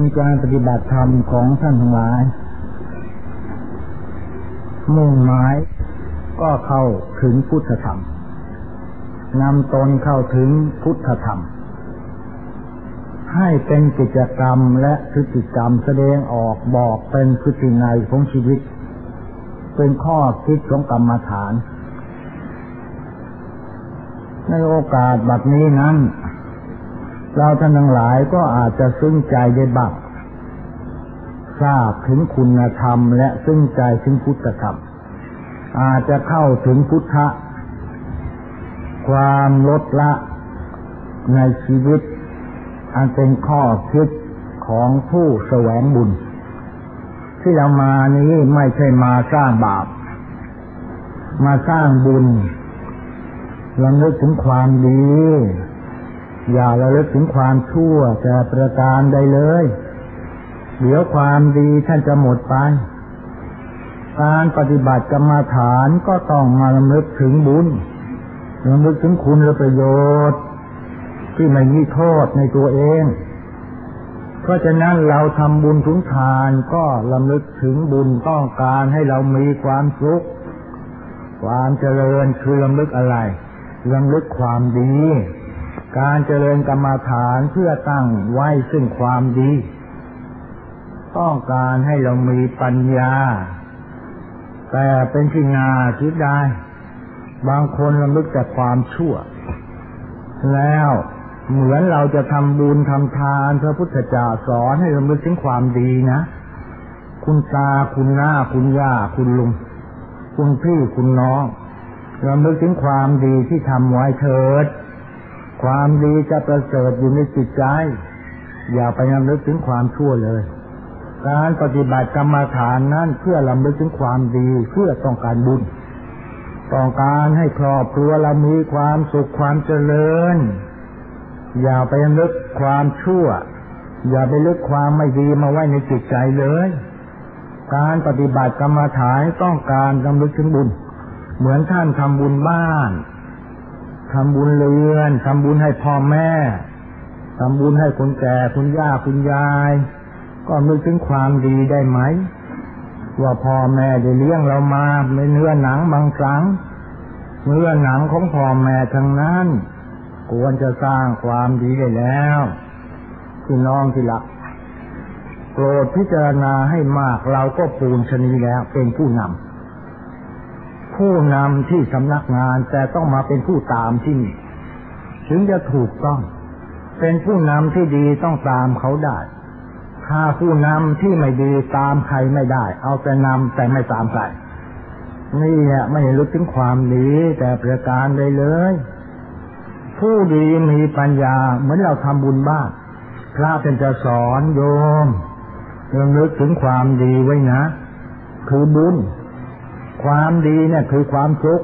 มีการปฏิบัติธรรมของท่านทั้งหลายมุ่งหมายก็เข้าถึงพุทธธรรมนำตนเข้าถึงพุทธธรรม ให้เป็นกิจกรรมและพฤติกรรมแสดงออกบอกเป็นพฤตินัยของชีวิต เป็นข้อคิดของกรรมฐาน ในโอกาสแบบนี้นั้น เราท่านทั้งหลายก็อาจจะซึ้งใจได้บักทราบถึงคุณธรรม และซึ้งใจถึงพุทธธรรม อาจจะเข้าถึงพุทธะความลดละในชีวิต อันเป็นข้อคิดของผู้แสวงบุญ ที่เรามานี้ไม่ใช่มาสร้างบาป มาสร้างบุญเระลึกถึงความดี อย่าระลึกถึงความชั่วแต่ประการใดเลย เดี๋ยวความดีท่านจะหมดไป การปฏิบัติกรรมฐานก็ต้องมาระลึกถึงบุญระลึกถึงคุณและประโยชน์ ที่ไม่มีโทษในตัวเอง เพราะฉะนั้นเราทำบุญทุนทานก็ลำลึกถึงบุญต้องการให้เรามีความสุข ความเจริญคือลำลึกอะไรลำลึกความดี การเจริญกรรมาฐานเพื่อตั้งไว้ซึ่งความดี ต้องการให้เรามีปัญญา แต่เป็นที่นาคิดได้ บางคนลำลึกแต่ความชั่ว แล้วเหมือนเราจะทำบุญทำทาน พระพุทธเจ้าสอนให้ลำลึกถึงความดีนะ คุณตาคุณหน้าคุณย่าคุณลุง คุณพี่คุณน้องรำลึกถึงความดีที่ทำไว้เถิด ความดีจะประเสริฐอยู่ในจิตใจ อย่าไปรำลึกถึงความชั่วเลย การปฏิบัติกรรมฐานนั้นเพื่อรำลึกถึงความดีเพื่อต้องการบุญ ต้องการให้ครอบครัวเรามีความสุขความเจริญ อย่าไปนึกความชั่ว อย่าไปลึกความไม่ดีมาไว้ในจิตใจเลย การปฏิบัติกรรมฐานต้องการรำลึกถึงบุญ เหมือนท่านทำบุญบ้าน ทำบุญเรือนทำบุญให้พ่อแม่ทำบุญให้คนแก่คุณย่าคุณยาย ก็นึกถึงความดีได้ไหม ว่าพ่อแม่ได้เลี้ยงเรามาไม่เนื้อหนังบางครั้งเนื้อหนังของพ่อแม่ทั้งนั้น ควรจะสร้างความดีได้แล้วพี่น้องที่รักโปรดพิจารณาให้มากเราก็ปูนชนีแล้วเป็นผู้นำ ผู้นำที่สำนักงาน แต่ต้องมาเป็นผู้ตามที่นี่ถึงจะถูกต้อง เป็นผู้นำที่ดีต้องตามเขาได้ ถ้าผู้นำที่ไม่ดีตามใครไม่ได้ เอาแต่นำแต่ไม่ตามใครนี่แหละไม่รู้ถึงความดีแต่ประการใดเลย ผู้ดีมีปัญญาเหมือนเราทำบุญบ้านพระเป็นจะสอนโยมเรื่องนึกถึงความดีไว้นะ คือบุญ ความดีเนี่ยคือความสุข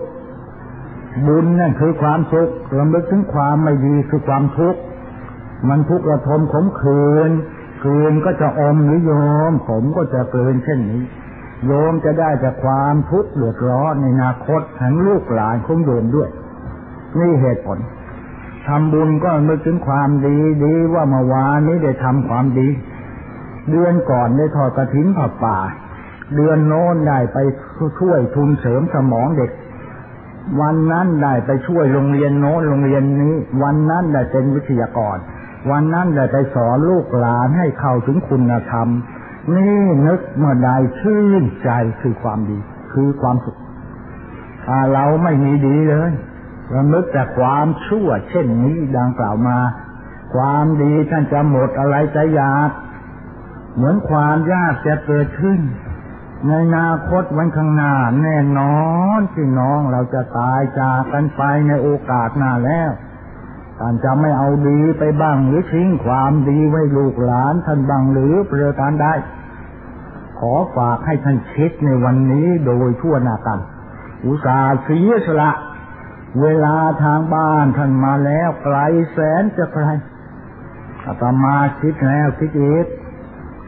บุญนั่นคือความสุขลำลึกถึงความไม่ดีคือความทุกข์มันทุกข์ระทมขมขืนคืนก็จะอมหรือโยม ผมก็จะเกินเช่นนี้ โยมจะได้จากความทุกข์เดือดร้อนในอนาคตทั้งลูกหลานของโยมด้วย นี่เหตุผลทำบุญก็นึกถึงความดีดีว่าเมื่อวานนี้ได้ทำความดี เดือนก่อนได้ทอดกระถิ่นผับป่า เดือนโน้นได้ไปช่วยทุนเสริมสมองเด็ก วันนั้นได้ไปช่วยโรงเรียนโน้นโรงเรียนนี้ วันนั้นได้เป็นวิทยากร วันนั้นได้ไปสอนลูกหลานให้เข้าถึงคุณธรรม นี่นึกเมื่อใดชื่นใจคือความดี คือความสุขถ้าเราไม่มีดีเลยเรานึกแต่ความชั่ว เช่นนี้ดังกล่าวมา ความดีท่านจะหมดอะไรจะยากเหมือนความยากจะเกิดขึ้น ในอนาคตวันข้างหน้าแน่นอนพี่น้องเราจะตายจากกันไปในโอกาสหน้าแล้วท่านจะไม่เอาดีไปบ้างหรือทิ้งความดีไว้ลูกหลานท่านบ้างหรือเปลือการได้ ขอฝากให้ท่านคิดในวันนี้โดยทั่วหน้ากัน อุตสาห์เสียสละ เวลาทางบ้านท่านมาแล้วไกลแสนจะไกลอาตมาคิดแล้วคิดอีก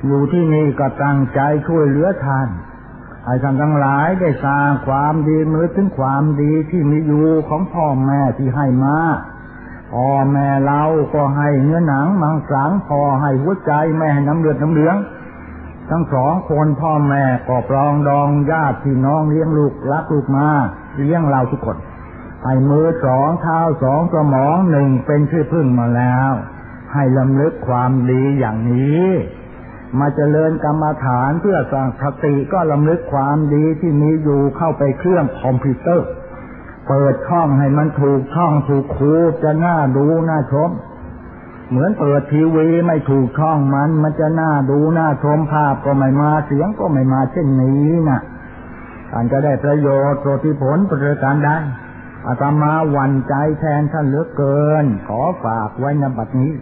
อยู่ที่นี่ก็ตั้งใจช่วยเหลือท่าน ให้ท่านทั้งหลายได้สร้างความดีมือถึงความดีที่มีอยู่ของพ่อแม่ที่ให้มาพ่อแม่เราก็ให้เนื้อหนังมังสังพ่อให้หัวใจแม่ให้น้ำเลือดน้ำเหลือง ทั้งสองคนพ่อแม่ก็ปรองดองญาติพี่น้องเลี้ยงลูกรักลูกมาเลี้ยงเราทุกคนให้มือสองเท้าสองสมองหนึ่งเป็นที่อพึ่งมาแล้ว ให้ลำลึกความดีอย่างนี้ มาเจริญกรรมฐานเพื่อสร้างสติก็ลำลึกความดีที่มีอยู่เข้าไปเครื่องคอมพิวเตอร์ เปิดช่องให้มันถูกช่องถูกคูจะน่าดูน่าชม เหมือนเปิดทีวีไม่ถูกช่องมัน มันจะน่าดูน่าชมภาพก็ไม่มาเสียงก็ไม่มาเช่นนี้นะท่านจะได้ประโยชน์โปรติผลประการได้อาตมาหวั่นใจแทนท่านเหลือเกิน ขอฝากไว้นบัดนี้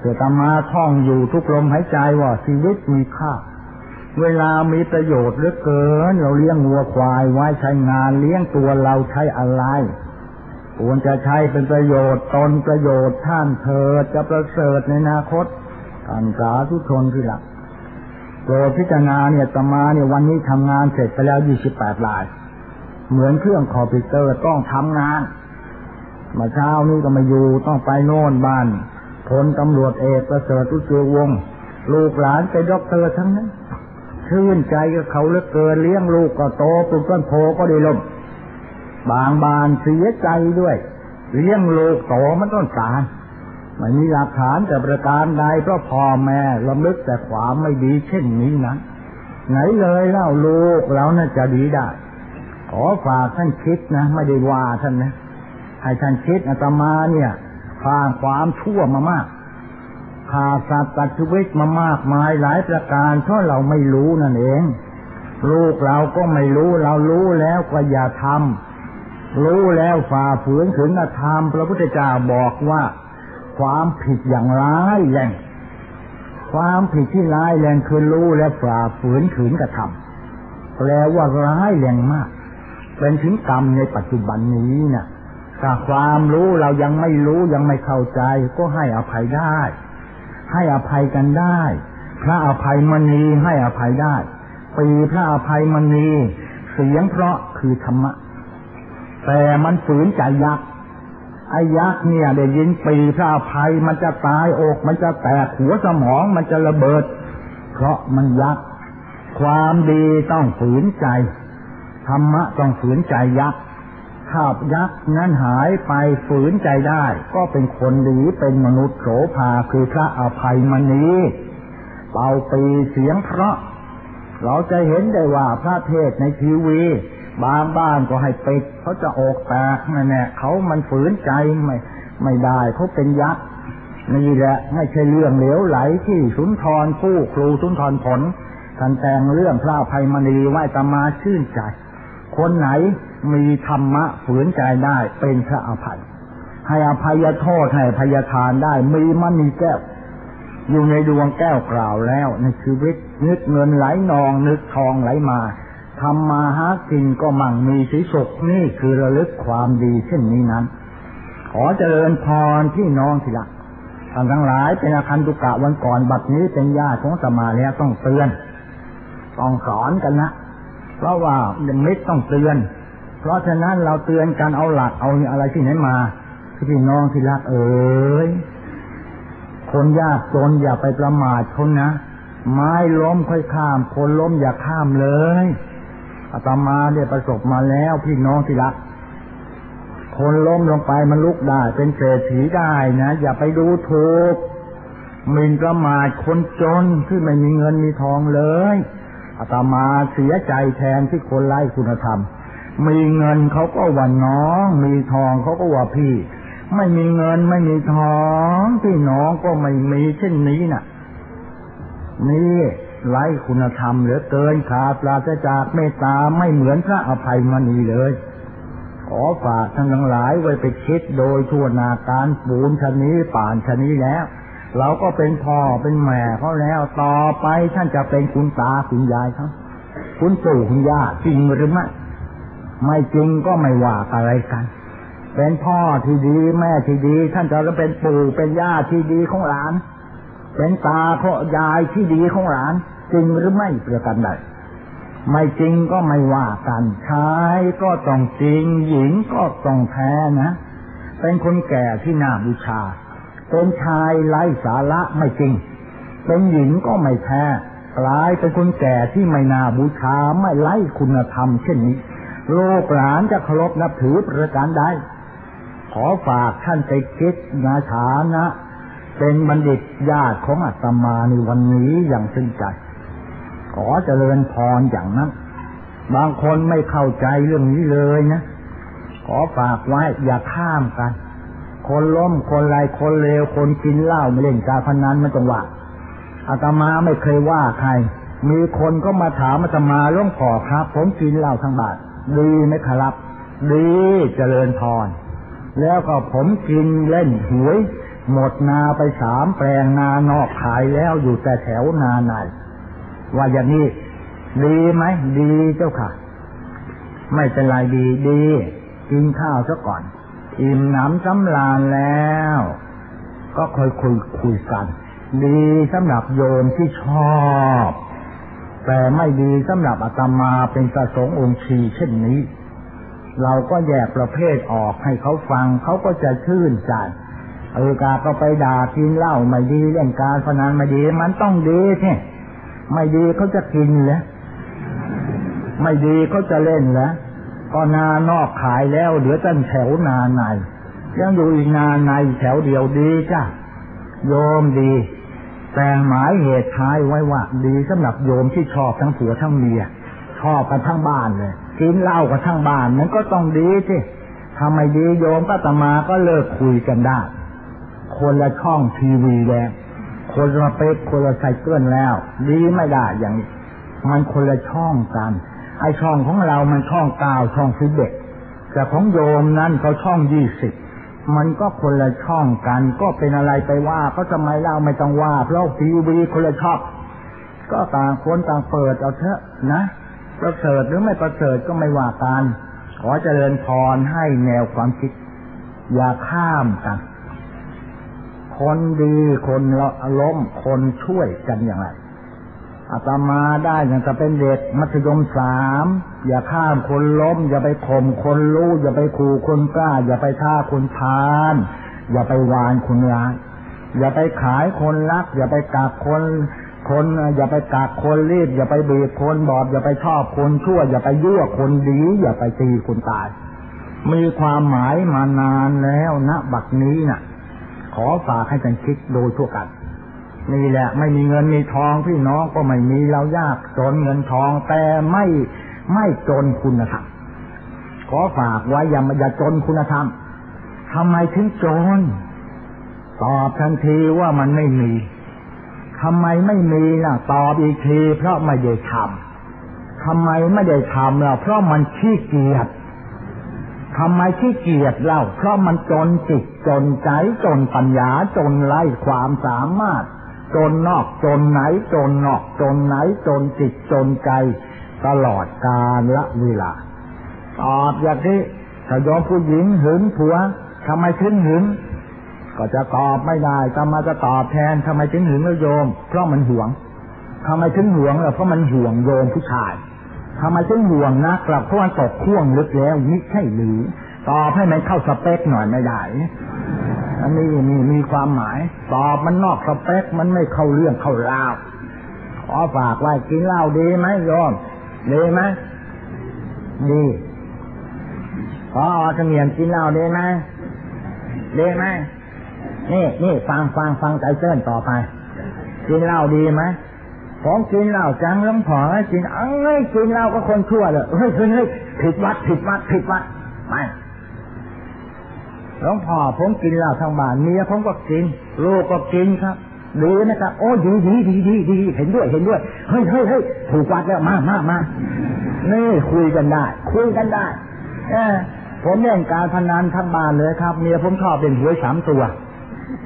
เกิดอาตมาท่องอยู่ทุกลมหายใจว่าชีวิตมีค่า เวลามีประโยชน์เหลือเกิน เราเลี้ยงวัวควายไว้ใช้งานเลี้ยงตัวเราใช้อะไรควรจะใช้เป็นประโยชน์ตนประโยชน์ท่านเธอจะประเสริฐในอนาคตท่านสาธุชนที่หลักโปรดพิจารณาเนี่ยตมาเนี่ยวันนี้ทำงานเสร็จไปแล้วยี่สิบแปดลาย เหมือนเครื่องคอมพิวเตอร์ต้องทำงานมาเช้านี้ก็มาอยู่ต้องไปโน่นบ้าน พลตำรวจเอกประเสริฐรุจิรวงศ์ลูกหลานเป็นด็อกเตอร์ทั้งนั้นชื่นใจกับเขาเหลือเกินเลี้ยงลูกก็โตปลูกต้นโพธิ์ก็ได้ร่มบางบ้านเสียใจด้วย เลี้ยงลูกโตมันต้องการไม่มีหลักฐานแต่ประการใดเพราะพ่อแม่รำลึกแต่ความไม่ดีเช่นนี้นะไหนเลยเล่าลูกเราน่าจะดีได้ ขอฝากท่านคิดนะ ไม่ได้ว่าท่านนะ ให้ท่านคิดอาตมาเนี่ย ผ่านความชั่วมามากขาสัตว์ตัดชีวิตมามากมายหลายประการเพราะเราไม่รู้นั่นเอง ลูกเราก็ไม่รู้เรารู้แล้วก็อย่าทำรู้แล้วฝ่าฝืนถึงกระทำพระพุทธเจ้าบอกว่า ความผิดอย่างร้ายแรงความผิดที่ร้ายแรงคือรู้และฝ่าฝืนถึงกระทำแปลว่าร้ายแรงมาก เป็นถึงกรรมในปัจจุบันนี้นะ่ะ ถ้าความรู้เรายังไม่รู้ยังไม่เข้าใจ ก็ให้อภัยได้ ให้อภัยกันได้ พระอภัยมณีให้อภัยได้ปีพระอภัยมณีเสียงเพราะคือธรรมะ แต่มันฝืนใจยักษ์ไอ้ยักษ์เนี่ยได้ยินปีพระอภัยมันจะตายอกมันจะแตกหัวสมองมันจะระเบิด เพราะมันยักษ์ความดีต้องฝืนใจธรรมะต้องฝืนใจยักษ์ ถ้ายักษ์นั้นหายไปฝืนใจได้ ก็เป็นคนดีเป็นมนุษย์โสภาคือพระอภัยมณีเป่าปีเสียงเพราะ เราจะเห็นได้ว่าพระเทศในทีวีบางบ้านก็ให้ปิดเขาจะออกแตกนั่นแหละเขามันฝืนใจไม่ไม่ได้เขาเป็นยักษ์นี่แหละไม่ใช่เรื่องเหลวไหลที่สุนทรผู้ครูสุนทรผลท่านแต่งเรื่องพระภัยมณีไว้ตมาชื่นใจ คนไหนมีธรรมะฝืนใจได้เป็นพระอภัย ให้อภัยโทษให้พยทานได้มีมันมีแก้ว อยู่ในดวงแก้วกล่าวแล้วในชีวิต นึกเงินไหลนอง นึกทองไหลมาทำมาหากินก็มั่งมีสีสุขนี่คือระลึกความดีเช่นนี้นั้น ขอเจริญพรที่น้องทีละท่านทั้งหลายเป็นอาคันตุกะวันก่อนบัดนี้เป็นญาติของสมาแล้วต้องเตือน ต้องสอนกันนะ เพราะว่ามิตรต้องเตือน เพราะฉะนั้นเราเตือนกันเอาหลักเอาอะไรที่ไหนมาพี่น้องที่รักเอ๋ยคนยากจนอย่าไปประมาทคนนะไม้ล้มค่อยข้าม คนล้มอย่าข้ามเลยอาตมาได้ประสบมาแล้วพี่น้องที่รัก คนล้มลงไปมันลุกได้ เป็นเศรษฐีได้นะอย่าไปดูถูกมินประมาทคนจนที่ไม่มีเงินมีทองเลย อาตมาเสียใจแทนที่คนไร้คุณธรรม มีเงินเขาก็ว่าน้อง มีทองเขาก็ว่าพี่ ไม่มีเงินไม่มีทองพี่น้องก็ไม่มีเช่นนี้น่ะ นี่ไร้คุณธรรมเหลือเกินขาดปราศจากเมตตาไม่เหมือนพระอภัยมณีเลย ขอฝากท่านทั้งหลายไว้ไปคิดโดยทั่วนาการปูนชนี้ป่านชนี้แล้ว เราก็เป็นพ่อเป็นแม่เขาแล้วต่อไปท่านจะเป็นคุณตาคุณยายเขาคุณปู่คุณย่าจริงหรือไม่ไม่จริงก็ไม่ว่าอะไรกัน เป็นพ่อที่ดีแม่ที่ดี ท่านจะเป็นปู่เป็นย่าที่ดีของหลาน เป็นตาพ่อยายที่ดีของหลาน จริงหรือไม่เประกันใดไม่จริงก็ไม่ว่ากันชายก็ต้องจริง หญิงก็ต้องแพ้นะ เป็นคนแก่ที่น่าบูชา เป็นชายไร้สาระไม่จริง เป็นหญิงก็ไม่แท้กลายเป็นคนแก่ที่ไม่น่าบูชาไม่ไร้คุณธรรมเช่นนี้ โลกหลานจะเคารพนับถือประการใดขอฝากท่านไปคิดนาฐานะ เป็นบัณฑิตญาติของอาตมาในวันนี้อย่างซึ้งใจ ขอเจริญพรอย่างนั้น บางคนไม่เข้าใจเรื่องนี้เลยนะ ขอฝากไว้อย่าข้ามกัน คนล้มคนไรคนเลวคนกินเหล้าไม่เล่นการพนันมันจังหวะอาตมาไม่เคยว่าใคร มีคนก็มาถามอาตมาล่วงขอครับ ผมกินเหล้าทั้งบาทดีไหมครับ ดีเจริญพรแล้วก็ผมกินเล่นหวย หมดนาไปสามแปลงนานอกขายแล้วอยู่แต่แถวนาในว่าอย่างนี้ดีไหมดีเจ้าค่ะ ไม่เป็นไรดีดี กินข้าวซะก่อน อิ่มหนำสำราญแล้ว ก็ค่อยคุยคุยกัน ดีสำหรับโยมที่ชอบ แต่ไม่ดีสำหรับอาตมาเป็นประสงค์องค์ชีเช่นนี้ เราก็แยกประเภทออกให้เขาฟังเขาก็จะชื่นใจเออกาก็ไปด่ากินเหล้าไม่ดีเล่นการพนันไม่ดี มันต้องดีใช่ไม่ดีเขาจะกินเหรอไม่ดีเขาจะเล่นเหรอ ก็นานอกขายแล้วเหลือแต่แถวนาในยังอยู่อีกนาในแถวเดียวดีจ้ะโยมดี แต่หมายเหตุท้ายไว้ว่าดีสำหรับโยมที่ชอบทั้งผัวทั้งเมียชอบกันทั้งบ้านเลยกินเหล้ากันทั้งบ้านมันก็ต้องดีสิทำไมดีโยมก็ตมาก็เลิกคุยกันได้ คนละช่องทีวีแล้วคนละเป๊กคนละไซเคิลแล้ว ดีไม่ได้อย่างนี้มันคนละช่องกัน ไอช่องของเรามันช่องเก้าช่องสิบเอ็ดแต่ของโยมนั้นเขาช่องยี่สิบมันก็คนละช่องกัน ก็เป็นอะไรไปว่าเขาทำไมเราไม่ต้องว่าเพราะทีวีคนละช่องก็ต่างคนต่างเปิดเอาเถอะนะประเสริฐหรือไม่ประเสริฐก็ไม่ว่ากันขอเจริญพรให้แนวความคิด อย่าข้ามกัน คนดีคนล้มคนช่วยกันอย่างไร อาตมาได้อย่างจะเป็นเด็กมัธยมสามอย่าข้ามคนล้ม อย่าไปข่มคนรู้อย่าไปขู่คนกล้า อย่าไปท่าคนทาน อย่าไปวานคนร้ายอย่าไปขายคนรัก อย่าไปกักคนคนอย่าไปกักคนรีบ อย่าไปบีบคนบอบ อย่าไปชอบคนชั่ว อย่าไปยั่วคนดี อย่าไปตีคนตาย มีความหมายมานานแล้วณบัดนี้น่ะ ขอฝากให้ท่านคิดโดยทั่วกัน นี่แหละ ไม่มีเงินมีทองพี่น้องก็ไม่มีเรายากจนเงินทองแต่ไม่ไม่จนคุณธรรมขอฝากไว้อย่าอย่าจนคุณธรรมทำไมถึงจนตอบทันทีว่ามันไม่มีทำไมไม่มีล่ะ ตอบอีกทีเพราะไม่ได้ทำทำไมไม่ได้ทำล่ะเพราะมันขี้เกียจทำไมขี้เกียจเล่า เพราะมันจนจิตจนใจจนปัญญาจนไร้ความสามารถ จนนอกจนไหนจนนอกจนไหนจนจิตจนใจตลอดกาลละเวลาตอบอย่างนี้ถ้ายอมผู้หญิงหึงผัวทำไมถึงหึง ก็จะตอบไม่ได้จะมาจะตอบแทนทำไมถึงหึงแล้วโยม เพราะมันห่วงทำไมถึงห่วงล่ะเพราะมันห่วงโยมผู้ชายทำไมถึงห่วงนะกลับเพราะมันตกข่วงลึกแล้วนี่ใช่หรือตอบให้มันเข้าสเปคหน่อยไม่ได้ อันนี้มีมีความหมาย ตอบมันนอกสเปคมันไม่เข้าเรื่องเข้าราวขอฝากไว้กินเหล้าดีไหมโยมดีไหมดีขอเสมียนกินเหล้าดีไหมดีไหมนี่นี่ฟังฟังฟังใจเต้นต่อไป กินเหล้าดีไหมผมกินเหล้าจังล้งผอกินเอ้ยกินเหล้าก็คนชั่วเลยเฮ้ยเฮ้ยผิดวัดผิดวัดผิดวัดไม่ หลวงพ่อผมกินเหล้าทางบ้านเมียผมก็กิน ลูกก็กินครับดีนะครับโอ้ดีดีดีดีดีเห็นด้วยเห็นด้วยเฮ้ยเฮ้ยเฮ้ยถูกวัดแล้วมามามานี่คุยกันได้ คุยกันได้เออผมเล่นการพนันทั้งบ้านเลยครับ เมียผมชอบเป็นหวยสามตัว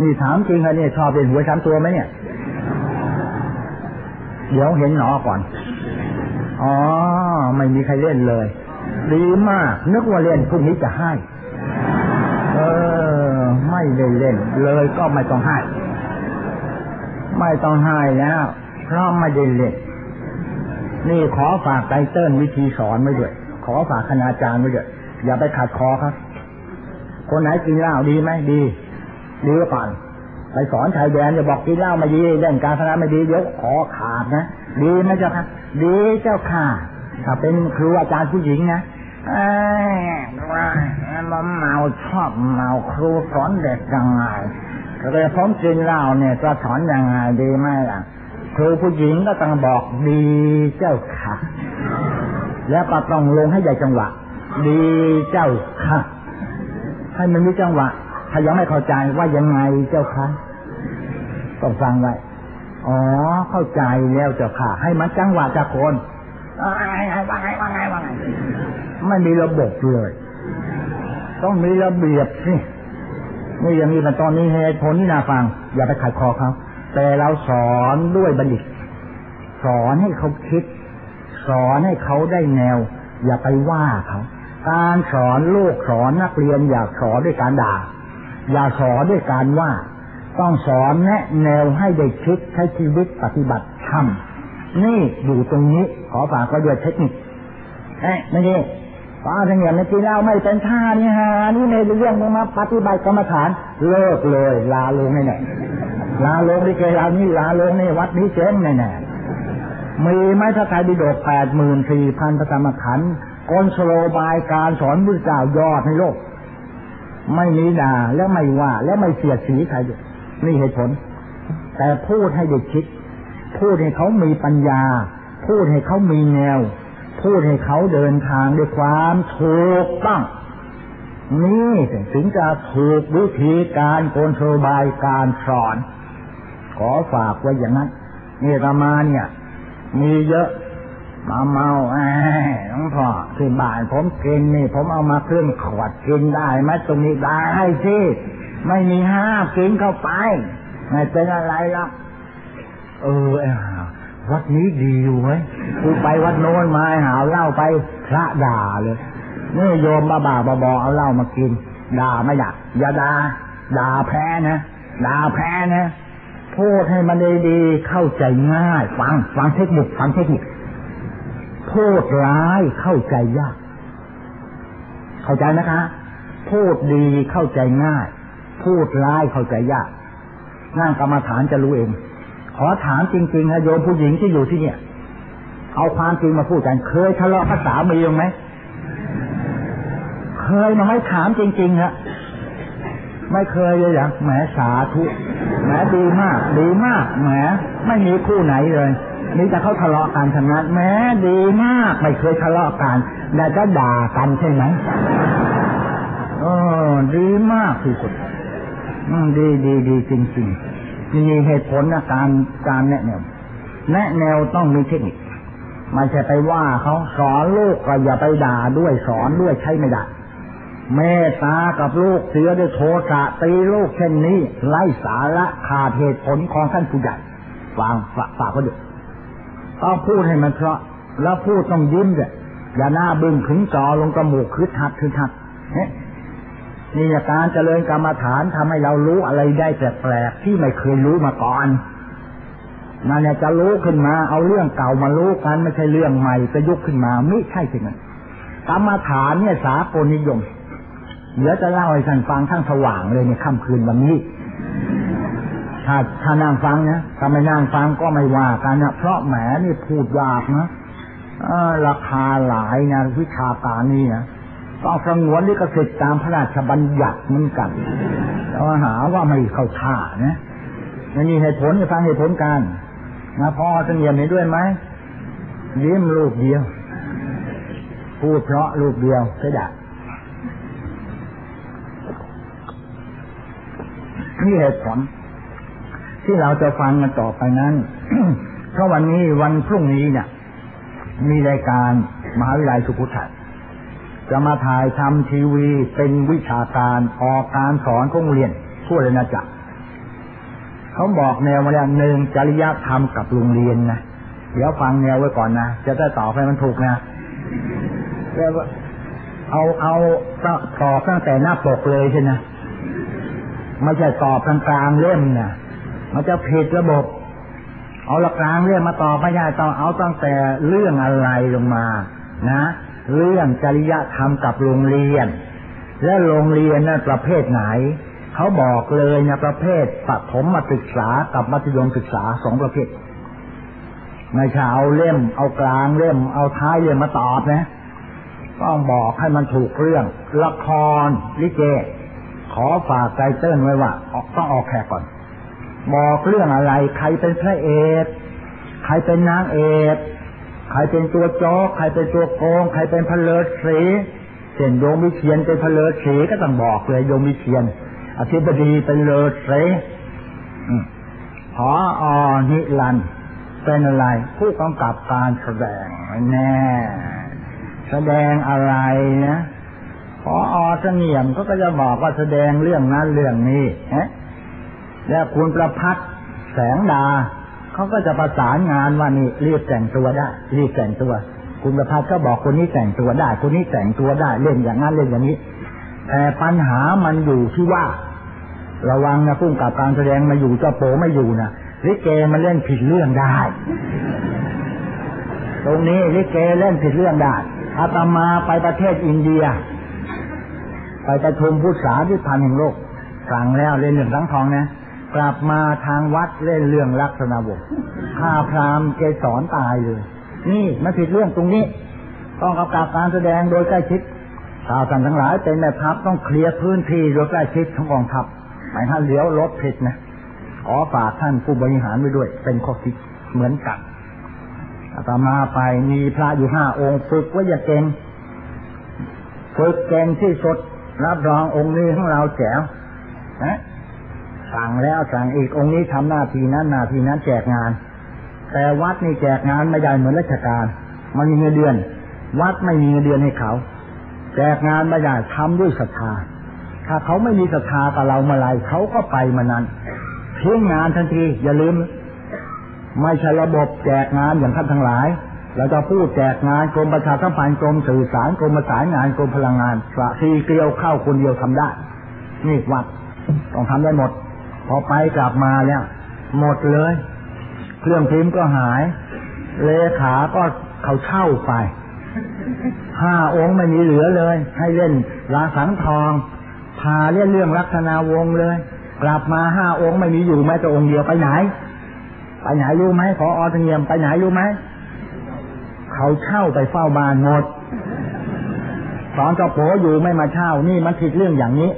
นี่ถามจริงอะเนี่ยชอบเป็นหวยสามตัวไหมเนี่ย เดี๋ยวเห็นหนอก่อนอ๋อไม่มีใครเล่นเลย ดีมาก นึกว่าเล่นพรุ่งนี้จะให้ ออไม่ได้เล่น เลยก็ไม่ต้องให้ไม่ต้องให้แล้วเพราะไม่ได้เล่นนี่ขอฝากไตเติ้ลวิธีสอนไว้ด้วย ขอฝากคณาจารย์ไว้ด้วย อย่าไปขัดคอครับ คนไหนกินเหล้าดีไหมดี ดีก่อนไปสอนชายแดนจะบอกกินเหล้าไม่ดีเล่นการพนันไม่ดีเดี๋ยวขอขาดนะ ดีไหมเจ้าค่ะ ดีเจ้าค่ะ ถ้าเป็นครูอาจารย์ผู้หญิงนะ เอ้ว่ามันเมาชอบเมาครูสอนเด็กยังไงเลยผมกินเหล้าเนี่ยจะสอนยังไงดีไหมล่ะ ครูผู้หญิงก็ต้องบอกดีเจ้าค่ะ แล้วก็ต้องลงให้ใหญ่จังหวะ ดีเจ้าค่ะ ให้มันมีจังหวะ ถ้ายังไม่เข้าใจว่ายังไงเจ้าค่ะต้องฟังไว้อ๋อ เข้าใจแล้วเจ้าค่ะ ให้มันจังหวะจากคนว่าไงว่าไงว่าไงว่าไง ไม่มีระบบเลย ต้องมีระเบียบสินี่อย่างนี้เป็นตอนนี้เหตุผลที่นาฟัง อย่าไปขัดคอเขาแต่เราสอนด้วยบัณฑิต สอนให้เขาคิด สอนให้เขาได้แนว อย่าไปว่าเขาการสอนลูกสอนนักเรียนอย่าสอนด้วยการด่า อย่าสอนด้วยการว่า ต้องสอนแนะแนวให้ได้คิดใช้ชีวิตปฏิบัติธรรมนี่อยู่ตรงนี้ขอฝากก็ด้วยเทคนิคเอ้ไม่ใช่ ป้าทั้งอย่างในที่เราไม่เป็นท่านี่ฮะนี่ในเรื่องมาปฏิบัติกรรมฐาน เลิกเลย ลาลงแน่ลาลงที่เกลานี่ลาลงในวัดนี้เจ๊งแน่มีไหมถ้าใครดิโดกแปดหมื่นสี่พันประกรรมขันกลสโลบายการสอนพุทธเจ้ายอดในโลก ไม่มีด่าและไม่ว่า และไม่เสียดสีใครด้วยนี่เหตุผล แต่พูดให้เด็กคิด พูดให้เขามีปัญญา พูดให้เขามีแนว พูดให้เขาเดินทางด้วยความถูกต้อง นี่ถึงจะถูกวิธีการโกนโซบายการสอน ขอฝากไว้อย่างนั้นนี่ตมาเนี่ย มีเยอะมาเมาแหลวงพ่อที่บ้านผมกินนี่ ผมเอามาเครื่องขวดกินได้ไหมตรงนี้ได้สิไม่มีห้ากินเข้าไป ไม่เป็นอะไรละเออไอ้ห่า วัดนี้ดีอยู่ไหมกูไปวัดโน้นมาหาเหล้าไปพระด่าเลยนี่โยมบ้าบ้าบอเอาเหล้ามากิน ด่าไม่ด่ากอย่าด่าด่าแพ้นะด่าแพ้นะพูดให้มันดีๆเข้าใจง่าย ฟังฟังเทคนิคฟังเทคนิคพูดร้ายเข้าใจยาก เข้าใจนะคะพูดดีเข้าใจง่าย พูดร้ายเข้าใจยากนั่งกรรมฐานจะรู้เอง ขอถามจริงๆนะโยมผู้หญิงที่อยู่ที่เนี่ย เอาความจริงมาพูดกันเคยทะเลาะกับสามีไหมเคยมาไม่ถามจริงๆฮะไม่เคยเลยอย่างแหมสาธุแหมดีมากดีมากแหมไม่มีคู่ไหนเลยนี่แต่เขาทะเลาะกันทั้งนั้นแม้ดีมาก ไม่เคยทะเลาะกันแต่ก็ด่ากันใช่ไหมโอ้ดีมากที่สุดอืมดีดีดีจริงๆ มีเหตุผลนะการการแนะแนวแนะแนวต้องมีเทคนิคไม่ใช่ไปว่าเขาสอนลูกก็อย่าไปด่าด้วยสอนด้วยใช่ไม่ได้เมตตากับลูกเสียด้วยโทสะตีลูกเช่นนี้ไร้สาระขาดเหตุผลของท่านผู้ใหญ่ฟังฝากฝากก็ดูต้องพูดให้มันเพราะ แล้วพูดต้องยิ้มเลยอย่าหน้าบึ้งขึงจอลงกระหมูกคึดทัดคึดทัดนี่ การเจริญกรรมฐานทำให้เรารู้อะไรได้แปลกๆที่ไม่เคยรู้มาก่อนนั่นเนี่ยจะรู้ขึ้นมา เอาเรื่องเก่ามารู้กันไม่ใช่เรื่องใหม่จะยุกขึ้นมาไม่ใช่สิมันกรรมฐานเนี่ยสากนิยมเดี๋ยวจะเล่าให้ท่านฟังทั้งสว่างเลยในค่ำคืนวันนี้ถ้าถ้านั่งฟังนะถ้าไม่นั่งฟังก็ไม่ว่ากันนะเพราะแหมนี่พูดยากนะราคาหลายนะวิชาการนี่นะ ต้องสงวนลิขสิทธิ์ตามพระราชบัญญัติเหมือนกันแล้วหาว่าไม่เข้าท่านะนี่เหตุผลจะฟังเหตุผลกันนะพ่อจะเงียบเห็นด้วยไหมยิ้มลูกเดียว พูดเพราะลูกเดียวก็ได้นี่เหตุผลที่เราจะฟังกันต่อไปนั้น เพราะวันนี้วันพรุ่งนี้เนี่ย มีรายการมหาวิทยาลัยสุขุทัย จะมาถ่ายทำทีวีเป็นวิชาการออกการสอนของเรียนทั่วเลยนะจ๊ะเขาบอกแนวมาแล้วหนึ่งจริยธรรมกับโรงเรียนนะเดี๋ยวฟังแนวไว้ก่อนนะจะได้ตอบให้มันถูกนะเอาเอาตอบตั้งแต่หน้าปกเลยใช่ไหมไม่ใช่ตอบกลางๆเล่มนะมันจะผิดระบบ เอาละกลางเรื่องมาต่อไม่ได้ต้องเอาตั้งแต่เรื่องอะไรลงมา นะ เรื่องจริยธรรมกับโรงเรียน และโรงเรียนนั้นประเภทไหน เขาบอกเลยนะประเภทปฐมศึกษากับมัธยมศึกษาสองประเภทไม่ใช่เอาเล่ม เอากลางเล่ม เอาท้ายเล่มมาตอบนะ ต้องบอกให้มันถูกเรื่อง ละครลิเก ขอฝากไตเติ้ลไว้ว่าต้องออกแขกก่อน บอกเรื่องอะไร ใครเป็นพระเอก ใครเป็นนางเอก ใครเป็นตัวจ๊กใครเป็นตัวโกง ใครเป็นพลเลิศสีเช่นโยมวิเชียนเป็นพลเลิศสีก็ต้องบอกเลยโยมวิเชียนอธิบดีเป็นเลิศสีพออนิลันเป็นอะไร ผู้กำกับการแสดงแน่ แสดงอะไรนะพออเสงี่ยมก็จะบอกว่าแสดงเรื่องนั้นเรื่องนี้ฮะแล้วคุณประพัฒแสงดา เขาก็จะประสานงานว่านี่รีบแต่งตัวได้ รีบแต่งตัว คุณประพัฒก็บอกคนนี้แต่งตัวได้ คนนี้แต่งตัวได้เล่นอย่างนั้นเล่นอย่างนี้แต่ปัญหามันอยู่ที่ว่า ระวังนะพุ่งกับการแสดงมาอยู่เจ้าโปไม่อยู่นะลิเกมันเล่นผิดเรื่องได้ ตรงนี้ลิเกเล่นผิดเรื่องได้อาตมาไปประเทศอินเดีย ไปประชุมผู้สาที่พันแห่งโลกสั่งแล้วเล่นเรื่องสังทองนะ กลับมาทางวัดเล่นเรื่องลักษณะวงข้าพรามเกสรตายเลย นี่มันผิดเรื่องตรงนี้ ต้องกำกับการแสดงโดยใกล้ชิดข่าวสันทั้งหลายเป็นแม่ทัพต้องเคลียร์พื้นที่โดยใกล้ชิดทั้งกองทัพหมายถ้าเลี้ยวรถผิดนะขอฝากท่านผู้บริหารไว้ด้วย เป็นข้อคิดเหมือนกันอาตมาไปมีพระอยู่ห้าองค์ฝึกว่าอย่าเก่งฝึกเก่งที่สุดรับรององค์นี้ของเราแจ๋วนะ สั่งแล้วสั่งอีกองค์นี้ทำหน้าที่นั้นหน้าที่นั้นแจกงาน แต่วัดนี่แจกงานไม่ได้เหมือนราชการ มันมีเงินเดือน วัดไม่มีเงินเดือนให้เขา แจกงานไม่ได้ทำด้วยศรัทธา ถ้าเขาไม่มีศรัทธากับเราเมื่อไรเขาก็ไปมานั้นทิ้งงานทันทีอย่าลืม ไม่ใช่ระบบแจกงานอย่างท่านทั้งหลายเราจะพูดแจกงานกรมประชาสัมพันธ์กรมสื่อสารกรมประสานงานกรมพลังงานสระทีเกลียวเข้าคนเดียวทำได้ นี่วัดต้องทำได้หมด พอไปกลับมาแล้วหมดเลย เครื่องพิมพ์ก็หาย เลขาก็เขาเช่าไปห้าองค์ไม่มีเหลือเลย ให้เล่นลาสังทอง พาเล่นเรื่องลักษณะวงเลย กลับมาห้าองค์ไม่มีอยู่แม้แต่องค์เดียวไปไหน ไปไหนรู้ไหมขออตเงียมไปไหนรู้ไหมเขาเช่าไปเฝ้าบ้านหมดตอนเจ้าโผอยู่ไม่มาเช่านี่มันผิดเรื่องอย่างนี้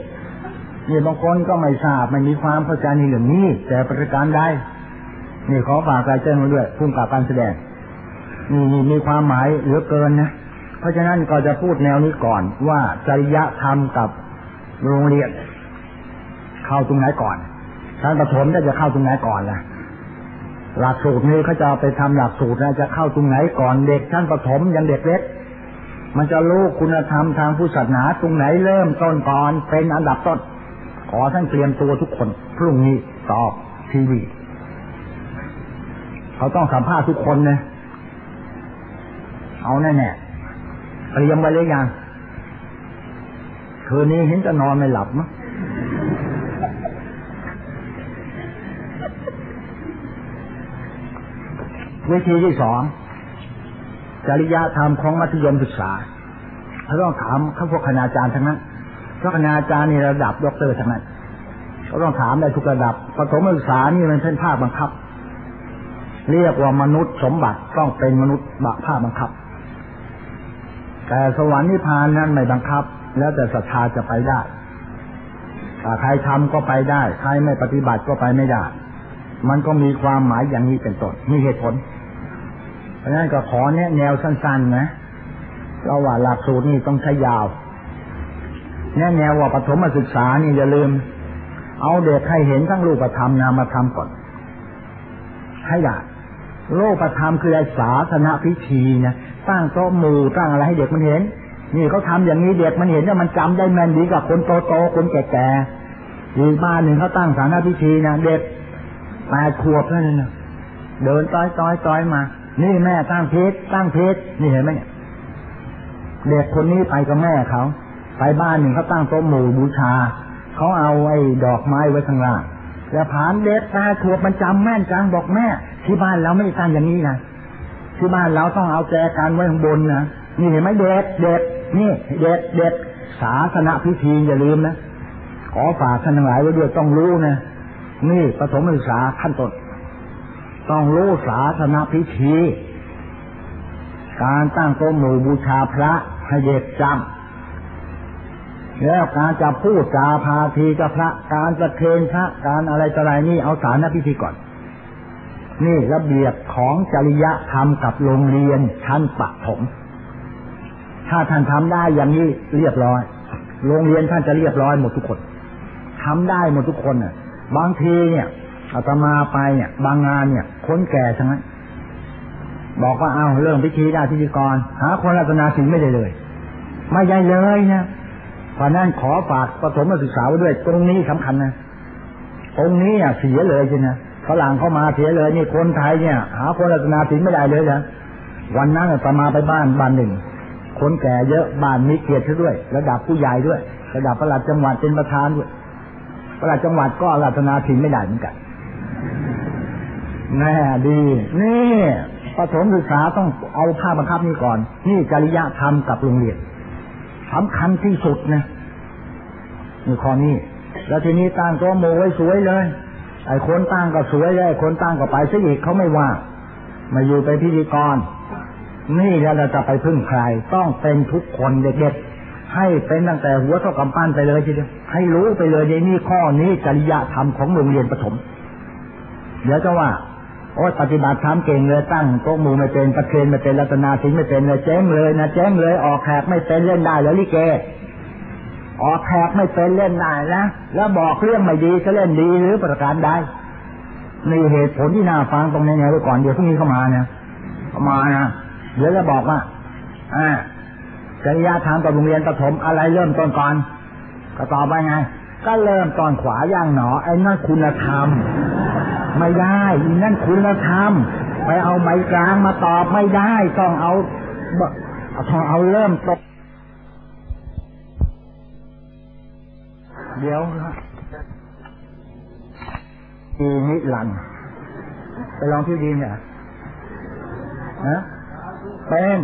นี่บางคนก็ไม่ทราบไม่มีความเข้าใจในเรื่องนี้ แต่ประการใดนี่ขอฝากใจเจ้ามาด้วยพุ่งกับการแสดงนี่มีความหมายเหลือเกินนะเพราะฉะนั้นก็จะพูดแนวนี้ก่อนว่าจริยธรรมกับโรงเรียน เข้าตรงไหนก่อนชั้นประถมจะเข้าตรงไหนก่อนล่ะหลักสูตรนี้เขาจะไปทำหลักสูตรนะจะเข้าตรงไหนก่อนเด็กชั้นประถมยังเด็กเล็ก มันจะรู้คุณธรรมทางผู้ศาสนาตรงไหนเริ่มต้นก่อนเป็นอันดับต้น ขอท่านเตรียมตัวทุกคน พรุ่งนี้ตอบทีวี เขาต้องสัมภาษณ์ทุกคนนะเอาแน่แน่เตรียมไว้เลยยังคืนนี้เห็นจะนอนไม่หลับมั้งวิธีที่สองจริยธรรมของมัธยมศึกษาเขาต้องถามเขาพวกคณาจารย์ทั้งนั้น พราะคณาจารย์นี่ระดับด็อกเตอร์ทั้งนั้นเขาต้องถามได้ทุกระดับปฐมศึกษานี่มันเป็นภาคบังคับ เรียกว่ามนุษย์สมบัติต้องเป็นมนุษย์บะภาคบังคับ แต่สวรรค์นิพพานนั้นไม่บังคับ แล้วแต่ศรัทธาจะไปได้ถ้าใครทำก็ไปได้ ใครไม่ปฏิบัติก็ไปไม่ได้ มันก็มีความหมายอย่างนี้เป็นต้นมีเหตุผล เพราะนั้นก็ขอแนะแนวสั้นๆนะเพราะว่าหลักสูตรนี่ต้องใช้ยาว แนะแนวว่าปฐมศึกษานี่อย่าลืม เอาเด็กให้เห็นทั้งรูปธรรมนามธรรมก่อน ให้ได้รูปธรรมคือไอ้ศาสนาพิธีนะตั้งโต๊ะหมู่ตั้งอะไรให้เด็กมันเห็น นี่เขาทาอย่างนี้เด็กมันเห็นว่ามันจำได้แม่นดีกับคนโตๆคนแก่ๆอีกบ้านหนึ่งเขาตั้งศาสนาพิธีนะเด็กแปดขวบเท่านั้นนะเดินต้อยต้อยต้อยมา นี่แม่ตั้งเพชรตั้งเพชรนี่เห็นไหมเด็กคนนี้ไปกับแม่เขา ไปบ้านหนึ่งเขาตั้งโต๊ะหมู่บูชาเขาเอาไอ้ดอกไม้ไว้ข้างล่างแต่ผานเด็กตาขวมันจำแม่นจังบอกแม่ ที่บ้านเราไม่ตั้งอย่างนี้นะที่บ้านเราต้องเอาแจกันไว้ข้างบนนะนี่เห็นไหมเด็กเด็กนี่เด็กเด็กศาสนาพิธีอย่าลืมนะขอฝากท่านทั้งหลายไว้ด้วยต้องรู้นะนี่ปฐมศึกษาขั้นต้นต้องรู้ศาสนาพิธี การตั้งโต๊ะหมู่บูชาพระให้เด็กจำ แล้วการจะพูดจาพาทีกับพระการจะเคนพระการอะไรต่ออะไรนี่เอาสารนพิธีก่อน นี่ระเบียบของจริยธรรมกับโรงเรียนชั้นปฐมถ้าท่านทำได้อย่างนี้เรียบร้อย โรงเรียนท่านจะเรียบร้อยหมดทุกคนทำได้หมดทุกคนน่ะ บางทีเนี่ยอาตมาไปเนี่ย บางงานเนี่ยคนแก่ทั้งนั้นบอกว่าเอาเริ่มพิธีได้พิธีกรหาคนรัตนาสิงไม่ได้เลย ไม่ได้เลยนะ เพราะนั้นขอฝากประถมศึกษาไว้ด้วย ตรงนี้สำคัญนะตรงนี้อะเสียเลยใช่ไหมฝรั่งเข้ามาเสียเลยนี่คนไทยเนี่ย หาคนรัตนาสิงไม่ได้เลยนะวันนั้นอาตมาไปบ้านบ้านหนึ่ง คนแก่เยอะบ้านมีเกียรติด้วย ระดับผู้ใหญ่ด้วย ระดับประหลัดจังหวัดเป็นประธานด้วยประหลัดจังหวัดก็รัตนาถินไม่ได้เหมือนกันแน่ดี นี่ปฐมศึกษาต้องเอาภาพบังคับนี้ก่อน นี่จริยธรรมกับโรงเรียน สำคัญที่สุดนะนี่ข้อนี้ แล้วทีนี้ตั้งตัวโมไว้สวยเลย ไอ้คนตั้งก็สวยเลยคนตั้งก็ไปซะอีกเขาไม่ว่า มาอยู่ไปพิธีกร นี่แล้วเราจะไปพึ่งใคร ต้องเป็นทุกคนเด็กๆให้เป็นตั้งแต่หัวเท่ากำปั้นไปเลยทีเดียวให้รู้ไปเลยในนี่ข้อนี้จริยธรรมของโรงเรียนประถม เดี๋ยวจะว่า โอ้ปฏิบัติธรรมเก่งเลยตั้งโต๊ะมูไม่เป็นประเคนไม่เป็นรัตนาสิงไม่เป็นเลยแจ้งเลยนะแจ้งเลยออกแขกไม่เป็นเล่นได้แล้วลิเก ออกแขกไม่เป็นเล่นได้นะแล้วบอกเรื่องไม่ดีจะเล่นดีหรือประการใดนี่เหตุผลที่น่าฟังตรงนี้ไงไว้ก่อนเดี๋ยวพรุ่งนี้เข้ามาเนี่ยเข้ามานะเดี๋ยวจะบอกว่าอ่าจริยธรรมกับโรงเรียนประถมอะไรเริ่มต้นก่อนก็ตอบไปไง ก็เริ่มตอนขวาย่างหนอไอ้นั่นคุณธรรม ไม่ได้อีนั่นคุณธรรมไปเอาไม้กลางมาตอบไม่ได้ ต้องเอาต้องเอาเริ่มตกเดี๋ยวทีนิลันไปลองที่ดีเนี่ยนะเป็น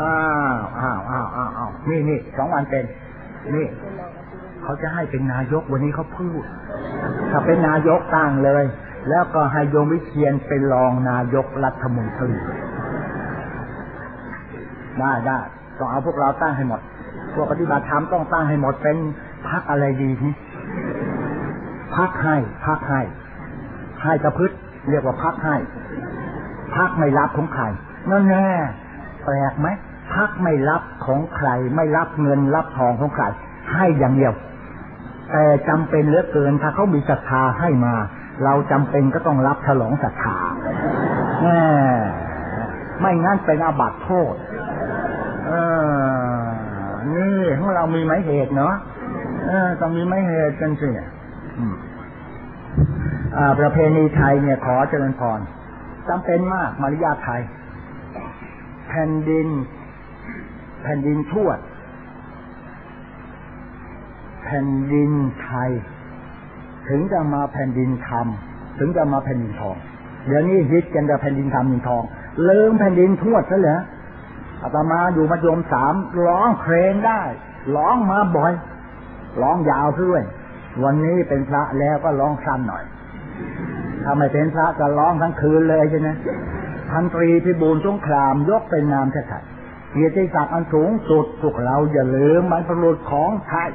อ้าวอ้าวอ้าวอ้าวอ้าวนี่นี่สองวันเป็นนี่เขาจะให้เป็นนายกวันนี้เขาพูด ถ้าเป็นนายกตั้งเลย แล้วก็ให้โยมวิเชียนเป็นรองนายกรัฐมนตรี ได้ได้ต้องเอาพวกเราตั้งให้หมด พวกปฏิบัติธรรมต้องตั้งให้หมดเป็นพักอะไรดีทีพักให้พักให้ ให้กระพึดเรียกว่าพักให้พักไม่รับของใครนั่นแน่แปลกไหมพักไม่รับของใคร ไม่รับเงินรับทองของใครให้อย่างเดียว แต่จำเป็นเหลือเกินถ้าเขามีศรัทธาให้มา เราจำเป็นก็ต้องรับฉลองศรัทธาแม่ไม่งั้นเป็นอาบัติโทษ เออ นี่ของเรามีไหมเหตุเนาะเออต้องมีไหมเหตุกันสิอ่า ประเพณีไทยเนี่ยขอเจริญพรจำเป็นมากมารยาทไทย แผ่นดิน แผ่นดินทวด แผ่นดินไทย ถึงจะมาแผ่นดินธรรมถึงจะมาแผ่นดินทอง เดี๋ยวนี้ฮิตกันแต่แผ่นดินธรรมดินทอง เลิมแผ่นดินทวดซะเหรออาตมาอยู่มัธยมสามร้องเพลงได้ ร้องมาบ่อย ร้องยาวด้วย วันนี้เป็นพระแล้วก็ร้องสั้นหน่อยถ้าไม่เป็นพระจะร้องทั้งคืนเลยใช่ไหมพันตรีพิบูลสงครามยกเป็นนามแท้ๆเกียรติศักดิ์อันสูงสุดพวกเราอย่าลืมบรรพบุรุษของไทย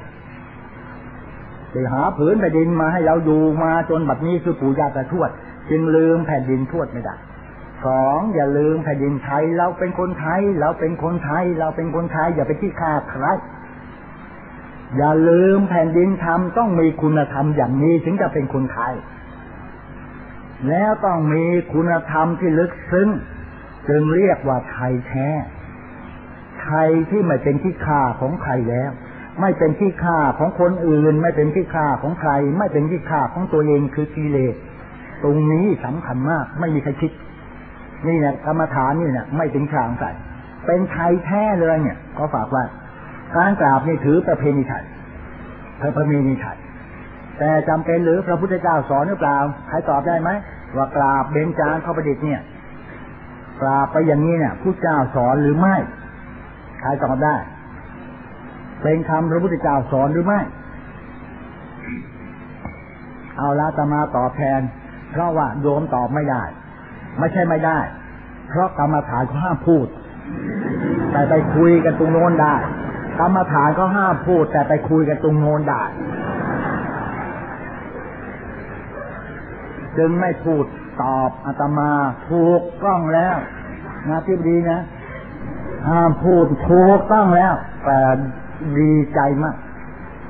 ไปหาผืนแผ่นดินมาให้เราอยู่มาจนบัดนี้คือปู่ย่าตาทวด จึงลืมแผ่นดินทวดไม่ได้สองอย่าลืมแผ่นดินไทยเราเป็นคนไทย เราเป็นคนไทย เราเป็นคนไทย อย่าไปที่ขาใครอย่าลืมแผ่นดินธรรมต้องมีคุณธรรมอย่างนี้ถึงจะเป็นคนไทย แล้วต้องมีคุณธรรมที่ลึกซึ้งจึงเรียกว่าไทยแท้ไทยที่ไม่เป็นที่ค่าของใครแล้ว ไม่เป็นที่ค่าของคนอื่น ไม่เป็นที่ค่าของใคร ไม่เป็นที่ค่าของตัวเองคือกิเลสตรงนี้สำคัญมาก ไม่มีใครคิด นี่เนี่ยกรรมฐานนี่เนี่ยไม่ถึงทางใส่เป็นไทยแท้เลยเนี่ย ก็ฝากว่าการกราบนี่ถือประเพณีไทยประเพณีไทยแต่จำเป็นหรือพระพุทธเจ้าสอนหรือเปล่าใครตอบได้ไหมว่ากราบเบญจางข้าประดิษฐ์เนี่ยกราบไปอย่างนี้เนี่ยผู้เจ้าสอนหรือไม่ใครตอบได้ เป็นคำพระพุทธเจ้าสอนหรือไม่ เอาละตมาตอบแทน เพราะว่าโยมตอบไม่ได้ ไม่ใช่ไม่ได้ เพราะกรรมฐานเขาห้ามพูด แต่ไปคุยกันตรงโน้นได้กรรมฐานเขาห้ามพูด แต่ไปคุยกันตรงโน้นได้จึงไม่พูดตอบอาตมาถูกต้องแล้วนะที่ดีนะ ห้ามพูดถูกต้องแล้ว แต่ ดีใจมาก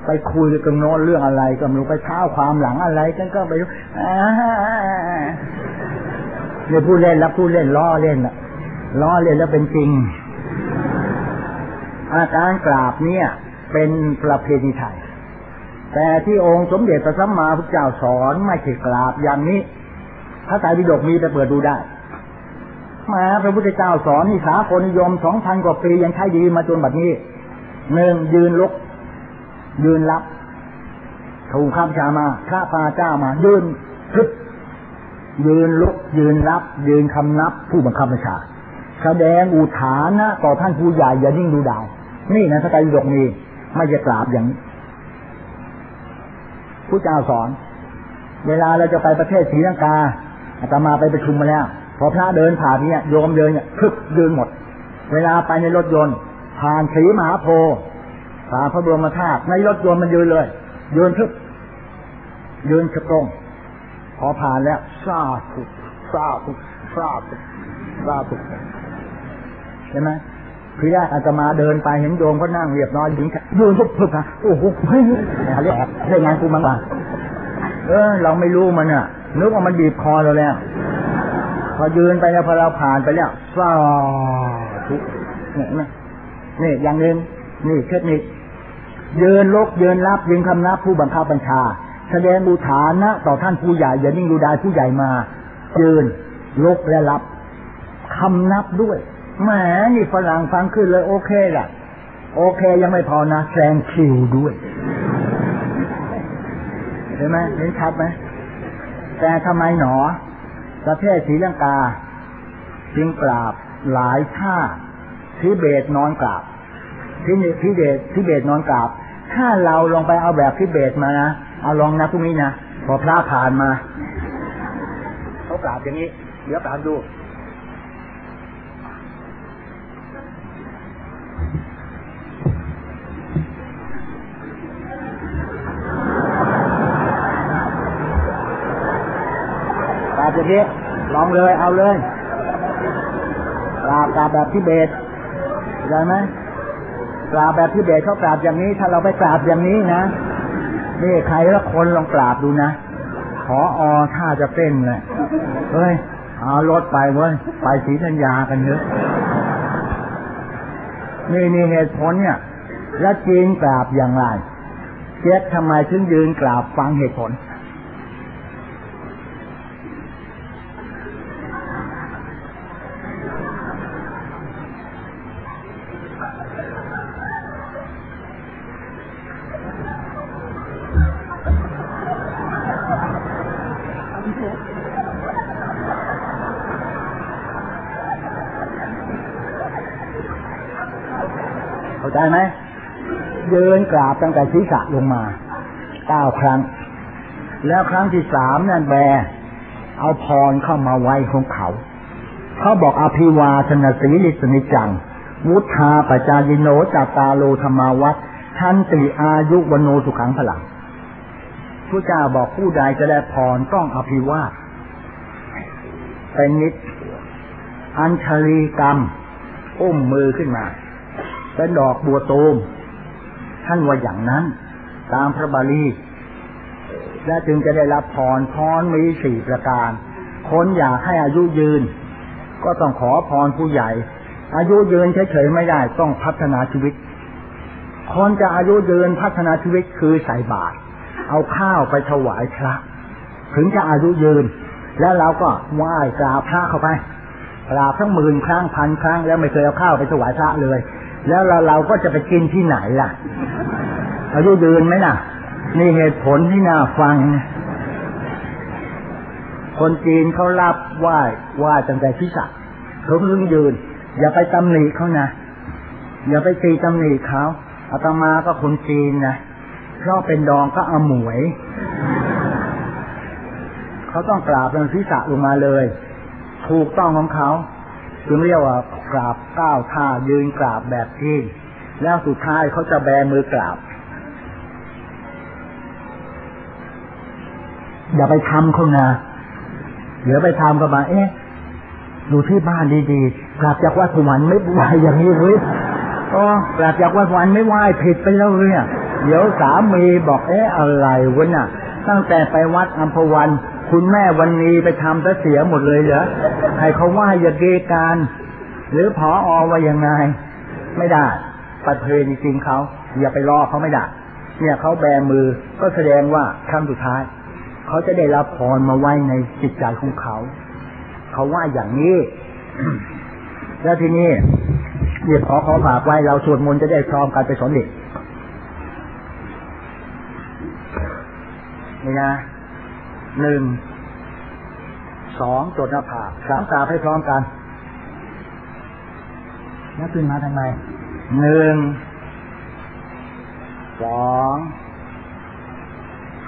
ไปคุยกันโน้นเรื่องอะไรก็ไม่รู้ไปเท้าความหลังอะไรกันก็ไปรู้เนี่ยพูดเล่นแล้วพูดเล่นล้อเล่นละล้อเล่นแล้วเป็นจริง อาการกราบเนี่ย เป็นประเพณีไทยแต่ที่องค์สมเด็จพระสัมมาพุทธเจ้าสอนไม่ใช่กราบอย่างนี้พระไตรปิฎกมีไปเปิดดูได้มาพระพุทธเจ้าสอนนี่สาคนนิยมสองพันกว่าปียังใช้ดีมาจนบัดนี้ หนึ่งยืนลุก ยืนรับ ถูกข้ามชามาพระพาเจ้ามา ยืนพึบยืนลุก ยืนรับ ยืนคำนับ ผู้บังคับบัญชาแสดงอุทานนะต่อท่านผู้ใหญ่อย่านิ่งดูดาวนี่นะพระไตรปิฎกมีไม่จะกราบอย่างนี้ผู้เจ้าสอน เวลาเราจะไปประเทศศรีลังกาอาตมาไปประชุมมาแล้ว พอพระเดินผ่านเนี่ยโยมเดินเนี่ยพึบยืนหมด เวลาไปในรถยนต์ ผ่านสีมหาโพธิ์ผ่านพระบรมธาตุในรถยนต์มันยืนเลยยืนพึบยืนกระตรงพอผ่านแล้วซาทุซาทุซาทุซาทุใช่ไหมพี่แรกอาตมาเดินไปเห็นโยมก็นั่งเรียบร้อยยืนยืนพึบพึบอะโอ้โหเฮ้ยเรียกเรื่องงานกูมั้งล่ะเออ เราไม่รู้มันอะนึกว่ามันบีบคอเราแล้ว พอยืนไปแล้วพอเราผ่านไปแล้วซาทุกเนี่ยนะ นี่อย่างหนึ่งนี่เทคนิคยืนลกยืนรับยืนคำนับผู้บังคับบัญชา แสดงบูฐานะ ต่อท่านผู้ใหญ่อย่านิ่งดูดายผู้ใหญ่มายืนลกและรับคำนับด้วยแหมนี่ฝรั่งฟังขึ้นเลยโอเคล่ะ โอเคยังไม่พอนะแซงคิวด้วยเห็นไหมเห็นชัดไหมแต่ทำไมหนอ ประเทศศรีลังกา จึงกราบหลายท่าทิเบตนอนกราบ ที่ทิเบตทิเบตนอนกราบ ถ้าเราลองไปเอาแบบทิเบตมานะเอาลองนะพรุ่งนี้นะพอพระผ่านมาเขากราบอย่างนี้ เดี๋ยวกราบดูกราบอย่างนี้ลองเลยเอาเลยกราบกราบแบบทิเบตเข้ไหม กราบแบบทิเบตเขากราบอย่างนี้ ถ้าเราไปกราบอย่างนี้นะนี่ใครละคนลองกราบดูนะขออถ้าจะเต้นเลยเฮ้ยเอารถไปเว้ยไปศรีธัญญากันเถอะนี่นี่เหตุผลเนี่ย แล้วจีนกราบอย่างไรเจ็ดทำไมถึงยืนกราบฟังเหตุผล เข้าใจไหมยืน กราบตั้งแต่ศีรษะลงมาเก้าครั้ง แล้วครั้งที่สามนั่นแบเอาพรเข้ามาไว้ของเขา เขาบอกอภิวาทนาสีลิสนิจัง วุธาปจายิโนจาตาโลธรรมาวัตทันติอายุวโนสุขังพลังผู้เจ้าบอกผู้ใดจะได้พรต้องอภิวาทเป็นนิดอัญชลีกรรมอุ้มมือขึ้นมาเป็นดอกบัวตูม ท่านว่าอย่างนั้น ตามพระบาลีและจึงจะได้รับพรพรมีสี่ประการ คนอยากให้อายุยืน ก็ต้องขอพรผู้ใหญ่ อายุยืนเฉยๆไม่ได้ต้องพัฒนาชีวิต คนจะอายุยืนพัฒนาชีวิตคือใส่บาตรเอาข้าวไปถวายพระ ถึงจะอายุยืน แล้วเราก็ไหว้กราบพระเข้าไปกราบทั้งหมื่นครั้งพันครั้งแล้วไม่เคยเอาข้าวไปถวายพระเลย แล้วเราเราก็จะไปกินที่ไหนล่ะ อายุยืนไหมน่ะ นี่เหตุผลที่น่าฟัง คนจีนเขารับไหว้ไหว้ตั้งแต่ที่สักเขาเพิ่งยืน อย่าไปตำหนิเขานะ อย่าไปตีตำหนิเขาอาตมาก็คนจีนนะเพราะเป็นดองก็เอาหมวย เขาต้องกราบเป็นศีรษะลงมาเลย ถูกต้องของเขา จึงเรียกว่ากราบก้าวท่ายืนกราบแบบที่แล้วสุดท้ายเขาจะแบมือกราบ อย่าไปทำเขานะเดี๋ยวไปทำก็มา เอ๊ะอยู่ที่บ้านดีๆกลับจากวัดสวรรค์ไม่ไหวอย่างนี้หรืออ๋อกลับจากวัดสวรรค์ไม่ไหวผิดไปแล้วเนี่ย เดี๋ยวสามีบอกเอ๊ะอะไรวะน่ะ ตั้งแต่ไปวัดอัมพวัน คุณแม่วันนี้ไปทำซะเสียหมดเลยเหรอใครเขาว่าอย่าเกการ หรือพออว่ายังไง ไม่ได้ประเพณีจริงเขาอย่าไปรอเขาไม่ได้เนี่ยเขาแบมือก็แสดงว่าครั้งสุดท้าย เขาจะได้รับพรมาไว้ในจิตใจของเขา เขาว่าอย่างนี้ แล้วทีนี้เดี๋ยวขอขอฝากไว้เราสวดมนต์จะได้พร้อมกันไปสอนเด็กนี่นะ หนึ่งสองจดหน้าผากสามตาให้พร้อมกันแล้วขึ้นมาทำไมหนึ่งสอง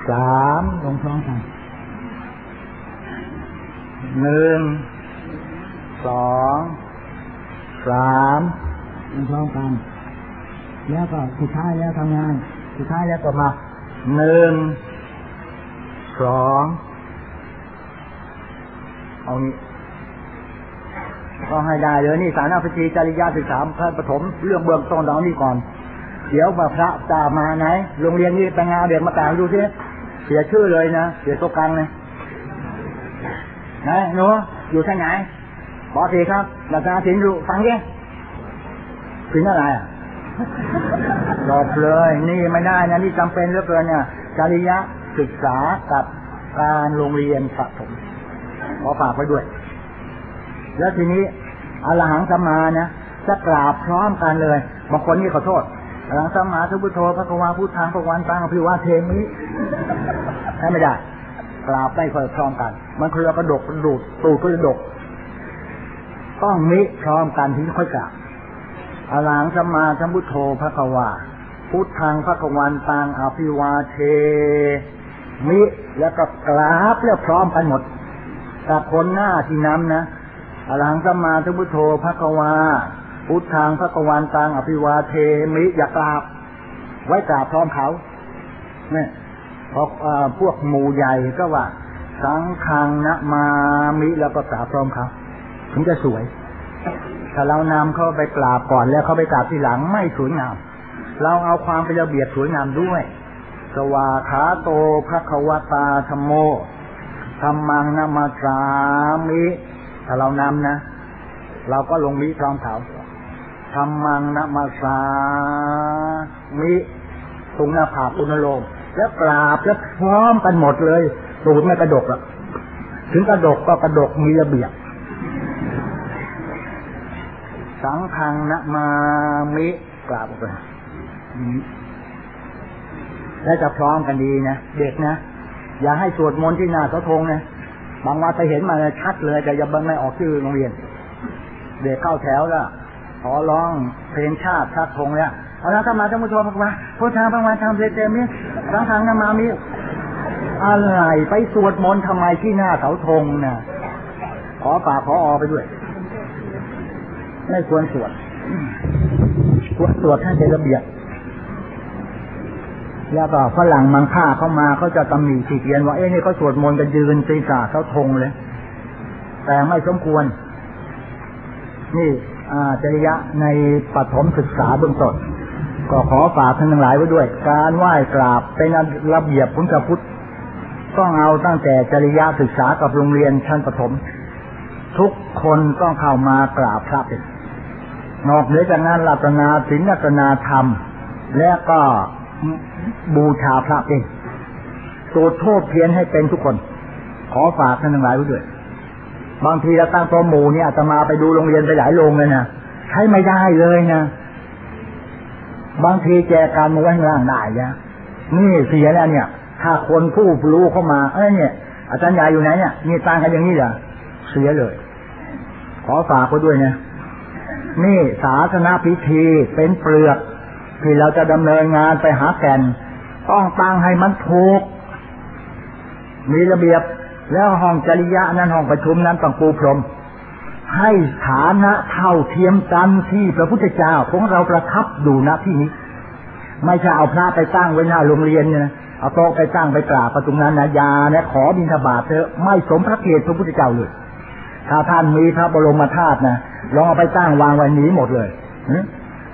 สามลงพร้อมกันหนึ่งสองสามลงพร้อมกันแล้วก็สุดท้ายแล้วทำงาน สุดท้ายแล้วก็มาหนึ่ง สองเอานี้ก็ให้ได้เลยนี่สารนาพจีจริยาศึกษาพระปฐมเรื่องเบื้องต้นเรานี่ก่อน เดี๋ยวมาพระตามาไหนโรงเรียนนี้แต่งงานเด็กมาแต่งดูสิเสียชื่อเลยนะเสียตัวกลางเลยไหนหนูอยู่ที่ไหนบอกทีครับหลักการสินอยู่ฟังดิสินอะไรอะจบเลย นี่ไม่ได้นะนี่จำเป็นเหลือเกินเนี่ยจริยะ ศึกษากับการโรงเรียนประถมขอฝากไว้ด้วย แล้วทีนี้อรหังสัมมานะจะกราบพร้อมกันเลยบางคนนี่ขอโทษอรหังสัมมาทุพุโธพระกวาพุทธังพระวันตังพิวาเทมิให้ไม่ได้กราบได้เพร้อมกัน มันคือกระดกกระดูดตูดก็จะดก ต้องมิพร้อมกันถึงค่อยกราบอรหังสัมมาสัมพุทโธพระกวาพุทธังพระกวันตังอภิวาเท มิแล้วก็กราบแล้วพร้อมกันหมดแต่คนหน้าที่นำนะอรหังสัมมาสัมพุทโธพระกวาพุทธังพระกวันตังอภิวาเทมิอย่ากราบ ไว้กราบพร้อมเขาเนี่ยพอพวกหมู่ใหญ่ก็ว่า สังฆังนะมามิแล้วก็กราบพร้อมเขาถึงจะสวย ถ้าเรานำเขาไปกราบก่อนแล้วเขาไปกราบทีหลังไม่สวยงาม เราเอาความเป็นระเบียบสวยงามด้วย สวาขาโตพระควตาธรรมโมธรรมังนามาสามิถ้าเรานำนะ เราก็ลงมิพร้อมเขาธรรมังนามาสามิตรงหน้าผากอุณโลมแล้วกราบแล้วพร้อมกันหมดเลยตูดไม่กระดกหรอกถึงกระดกก็กระดกมีระเบียบสังฆังนะมามิกราบออกไป แล้วจะพร้อมกันดีนะเด็กนะอย่าให้สวดมนต์ที่หน้าเสาธงนะบางวันไปเห็นมาชัดเลยแต่อย่าบังไม่ออกชื่อโรงเรียน เด็กเข้าแถวแล้วขอร้องเพลงชาติชัดธงแล้วเอาละถ้ามาท่านผู้ชมพักมาพุทธาพระวันทำเต็มนี้สังฆังนมามิอะไรไปสวดมนต์ทำไมที่หน้าเสาธงนะขอฝากขออไปด้วย ไม่ควรสวด ควรสวดให้เป็นระเบียบ แล้วก็ฝรั่งมังค่าเข้ามาเขาจะตำหนิขีดเขียนว่าเอ้นี่เขาสวดมนต์กันยืนศีรษะเขาทงเลย แต่ไม่สมควร นี่อาจริยะในปฐมศึกษาเบื้องต้นก็ขอฝากท่านทั้งหลายไว้ด้วย การไหว้กราบเป็นระเบียบพุทธพุทธต้องเอาตั้งแต่จริยะศึกษากับโรงเรียนชั้นปฐมทุกคนต้องเข้ามากราบพระเป็นนอกเหนือจากนั้นรัตนาศีลรัตนาธรรม และก็ บูชาพระเองโสดโทษเพียนให้เป็นทุกคน ขอฝากท่านทั้งหลายไว้ด้วย บางทีเราตั้งโต๊ะหมู่เนี่ยจะมาไปดูโรงเรียนไปหลายโรงเลยนะใช้ไม่ได้เลยนะบางทีแจการมาไว้ข้างล่างได้นะนี่เสียแล้วเนี่ย ถ้าคนผู้รู้เข้ามา เอ้ยเนี่ย อาจารย์ใหญ่อยู่ไหนเนี่ยมีตังกันอย่างนี้เหรอเสียเลย ขอฝากไว้ด้วยนะนี่ศาสนาพิธีเป็นเปลือก ที่เราจะดำเนินงานไปหาแก่น ต้องตั้งให้มันถูก มีระเบียบแล้วห้องจริยะนั้นห้องประชุมนั้นต้องปูพรม ให้ฐานะเท่าเทียมกันที่พระพุทธเจ้าของเราประทับดูณที่นี้ ไม่ใช่เอาพระไปตั้งไว้หน้าโรงเรียนเนี่ยนะเอาโต๊ะไปตั้งไปกราบประตูนั้นนะยาเนี่ยขอบิณฑบาตเถอะไม่สมพระเกียรติพระพุทธเจ้าเลยถ้าท่านมีพระบรมธาตุนะลองเอาไปตั้งวางไว้นี้หมดเลย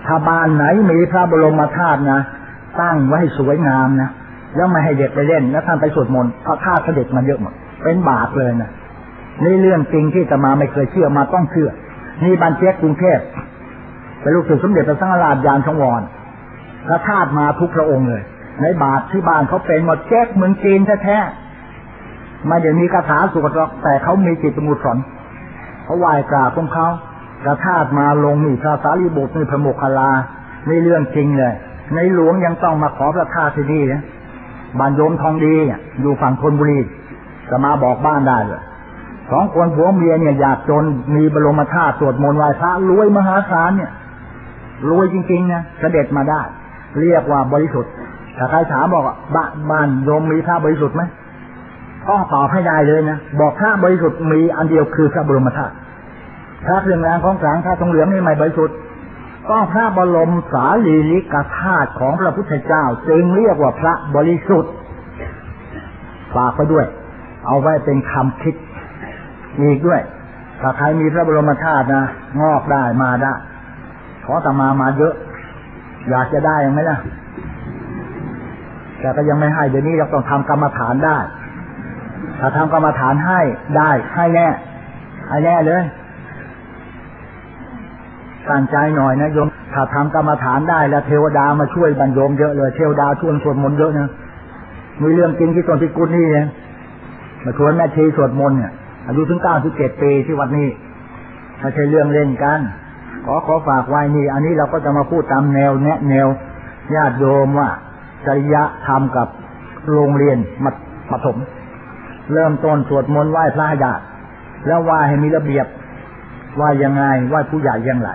ถ้าบ้านไหนมีพระบรมธาตุนะตั้งไว้ให้สวยงามนะแล้วไม่ให้เด็กไปเล่น แล้วท่านไปสวดมนต์พระธาตุเสด็จมันเยอะหมดเป็นบาปเลยนะนี่เรื่องจริงที่จะมาไม่เคยเชื่อมาต้องเชื่อ นี่บันเจ๊กกรุงเทพเป็นลูกศิษย์สมเด็จพระสังฆราชยานชงวรพระธาตุมาทุกพระองค์เลย ในบาทที่บ้านเขาเป็นหมดแจ๊กเมืองจีนแท้ๆไม่เดี๋ยวมีคาถาสุกหรอกแต่เขามีจิตสมุทรสอนเขาไหว้กราบของเขา พระธาตุมาลงนี่พระสารีบุตรนี่พระโมคคัลลาในเรื่องจริงเลย ในหลวงยังต้องมาขอพระธาตุที่นี่นะบ้านโยมทองดีอยู่ฝั่งธนบุรีจะมาบอกบ้านได้เลยสองคนผัวเมียเนี่ยอยากจนมีบรมธาตุสวดมนต์ไหว้พระรวยมหาศาลเนี่ยรวยจริงๆนะเสด็จมาได้ เรียกว่าบริสุทธิ์ถ้าใครถามบอกบ้านบ้านโยมมีพระบริสุทธิ์ไหมต้อตอบให้ได้เลยนะบอกพระบริสุทธิ์มีอันเดียวคือพระบรมธาตุ พระเครื่องรางของกลางพระทองเหลืองนี่ไม่บริสุทธิ์ก็พระบรมสารีริกธาตุของพระพุทธเจ้า จึงเรียกว่าพระบริสุทธิ์ฝากไปด้วย เอาไว้เป็นคำคิดอีกด้วย ถ้าใครมีพระบรมธาตุนะงอกได้มาได้ขอตมามาเยอะ อยากจะได้ยังไหมล่ะแต่ก็ยังไม่ให้เดี๋ยวนี้เราต้องทำกรรมฐานได้ ถ้าทำกรรมฐานให้ได้ให้แน่ให้แน่เลย ตั้งใจหน่อยนะโยมถ้าทำกรรมฐานได้แล้วเทวดามาช่วยบรรโยมเยอะเลยเทวดาชวนสวดมนต์เยอะนะมีเรื่องจริงที่ตนที่กุลนี่เนี่ยมาชวนแม่ชีสวดมนต์เนี่ยอายุถึงเก้าสิบเจ็ดปีที่วัดนี้ไม่ใช่เรื่องเล่นกัน ขอขอฝากไว้นี่ อันนี้เราก็จะมาพูดตามแนวแนะแนวญาติโยมว่าจริยธรรมกับโรงเรียนมัธยมเริ่มต้นสวดมนต์ไหว้พระญาติแล้วไหว้ให้มีระเบียบว่ายังไงไหว้ผู้ใหญ่ยังไง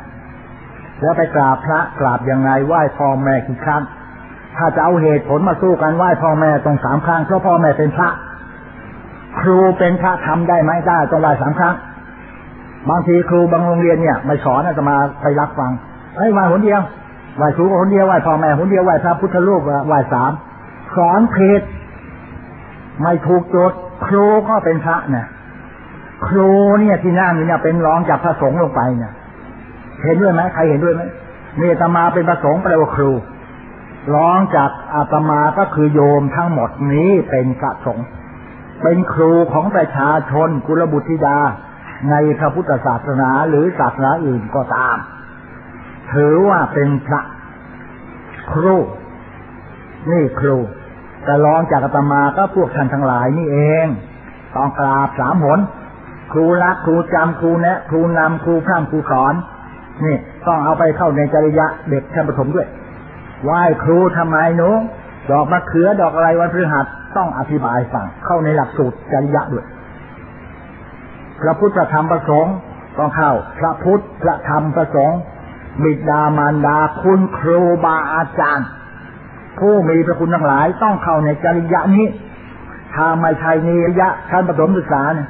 แล้วไปกราบพระกราบยังไงไหว้พ่อแม่กี่ครั้งถ้าจะเอาเหตุผลมาสู้กันไหว้พ่อแม่ต้องสามครั้งเพราะพ่อแม่เป็นพระ ครูเป็นพระทำได้ไหมได้ต้องไหว้สามครั้ง บางทีครูบางโรงเรียนเนี่ยไม่สอนจะมาไปรับฟังไอ้ไหว้คนเดียวไหว้ครูคนเดียวไหว้พ่อแม่คนเดียวไหว้พระพุทธรูปไหว้สามสอนผิดไม่ถูกโจทย์ครูก็เป็นพระเนี่ยครูเนี่ยที่นั่งเนี่ยเป็นรองจากพระสงฆ์ลงไปเนี่ย เห็นด้วยไหมใครเห็นด้วยไหมนี่อาตมาเป็นประสงค์แปลว่าครูร้องจากอาตมาก็คือโยมทั้งหมดนี้เป็นพระสงฆ์เป็นครูของประชาชนกุลบุตรธิดา ในพระพุทธศาสนาหรือศาสนาอื่นก็ตาม ถือว่าเป็นพระครู นี่ครู แต่ร้องจากอาตมาก็พวกท่านทั้งหลายนี่เองต้องกราบสามหนครูรักครูจำครูแนะ ครูนำครูพร่ำครูสอน นี่ต้องเอาไปเข้าในจริยะเด็กชั้นประถมด้วยไหว้ครูทำไมหนูดอกมะเขือดอกอะไรวันพฤหัสต้องอธิบายฟังเข้าในหลักสูตรจริยะด้วยพระพุทธธรรมประสงค์ต้องเข้า พระพุทธพระธรรมประสงค์บิดามารดาคุณครูบาอาจารย์ ผู้มีพระคุณทั้งหลายต้องเข้าในจริยะนี้ถ้าไม่ใช่นิยะชั้นประถมศึกษาเนี่ย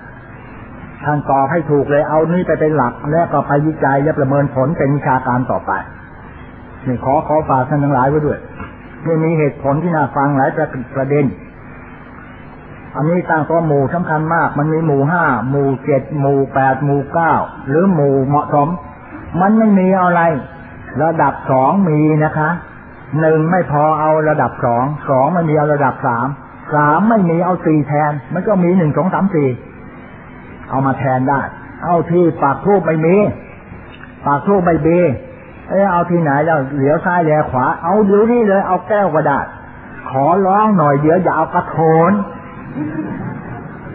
ท่านตอบให้ถูกเลยเอานี้ไปเป็นหลัก แล้วก็ไปวิจัยและประเมินผลเป็นวิชาการต่อไปนี่ขอขอฝากท่านทั้งหลายไว้ด้วยนี่มีเหตุผลที่น่าฟังหลายประเด็น อันนี้ตั้งตัวหมู่สำคัญมาก มันมีหมู่ห้าหมู่เจ็ดหมู่แปดหมู่เก้าหรือหมู่เหมาะสม มันไม่มีอะไร ระดับสองมีนะคะหนึ่งไม่พอเอาระดับสองสองไม่มีเอาระดับสามสามไม่มีเอาสี่แทน มันก็มีหนึ่งสองสามสี่ เอามาแทนได้ เอาที่ปากทูบไม่มี ปากทูบไม่มีเออเอาที่ไหนแล้วเหลียวซ้ายเหลียวขวา เอาเดี๋ยวนี้เลย เอาแก้วกระดาษ ขอร้องหน่อยเดี๋ยวอย่าเอากระโถน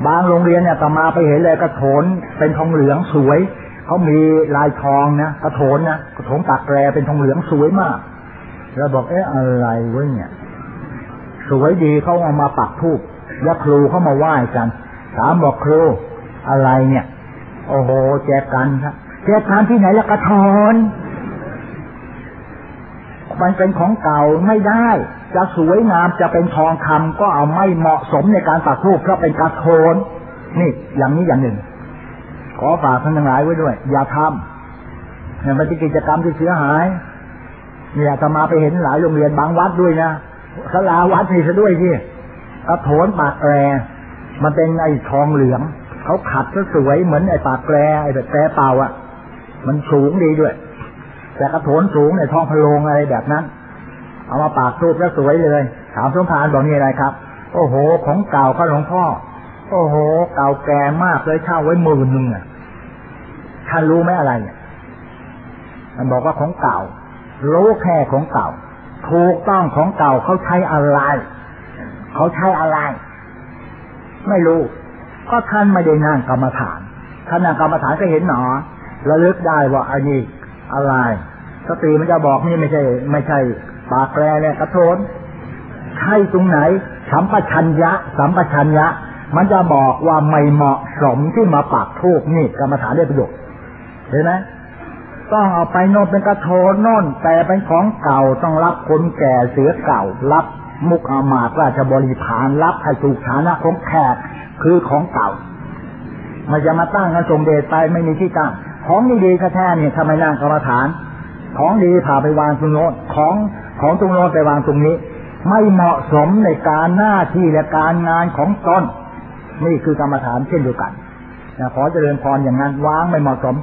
บางโรงเรียนเนี่ยต่อมาไปเห็นเลยกระโถนเป็นทองเหลืองสวยเขามีลายทองนะกระโถนนะกระโถนตักแรเป็นทองเหลืองสวยมาก แล้วบอกเอ๊ะอะไรเว้ยเนี่ย สวยดีเขาเอามาปักทูบแล้วครูเขามาไหว้กันถามบอกครู อะไรเนี่ย โอ้โหแจกกันครับแจกกันที่ไหนละกระทอนมันเป็นของเก่าไม่ได้ จะสวยงามจะเป็นทองคำก็เอาไม่เหมาะสมในการปักทูบเพราะเป็นการโทนนี่อย่างนี้อย่างหนึ่ง ขอฝากท่านทั้งหลายไว้ด้วย อย่าทำเนี่ยมันเป็นกิจกรรมที่เสียหาย เนี่ยจะมาไปเห็นหลายโรงเรียนบางวัดด้วยนะสลาวัดนี่ซะด้วยที่กระโถนปากแกรมันเป็นไอ้ทองเหลือง เขาขัดซะสวยเหมือนไอ้ปากแกรไอ้แบบแกรเปล่าอะ มันสูงดีด้วย แต่กระโถนสูงในทองพะโลงอะไรแบบนั้น เอามาปากทูบแล้วสวยเลย ถามสมภารบอกนี่อะไรครับ โอ้โห ของเก่าข้าหลวงพ่อ โอ้โห เก่าแก่มากเลยเช่าไว้หมื่นหนึ่งอะท่านรู้ไหมอะไรเนี่ยมันบอกว่าของเก่า รู้แค่ของเก่า ถูกต้องของเก่าเขาใช้อะไร เขาใช้อะไร ไม่รู้ ก็ท่านไม่ได้นั่งกรรมฐานท่านนั่งกรรมฐานก็เห็นหนอระลึกได้ว่าอันนี้อะไรสติมันจะบอกนี่ไม่ใช่ ไม่ใช่ ปากแปรเนี่ยกระโทนใช่ตรงไหนสัมปชัญญะ สัมปชัญญะ มันจะบอกว่าไม่เหมาะสมที่มาปากทูกนี่กรรมฐานได้ประโยชน์เห็นไหมต้องเอาไปโน่นเป็นกระโทนโน่นแต่เป็นของเก่าต้องรับคนแก่เสือเก่า รับ มุกอามาตราชบริพารรับให้ถูกฐานะของแขกคือของเก่ามันจะมาตั้งกันสมเด็จไปไม่มีที่ตั้ง ของดีๆแท้ๆเนี่ยทำไมนั่งกรรมฐาน ของดีพาไปวางตรงโน้นของของตรงโน้นไปวางตรงนี้ ไม่เหมาะสมในการหน้าที่และการงานของตนนี่คือกรรมฐานเช่นเดียวกันนะขอเจริญพรอย่างนั้นวางไม่เหมาะสม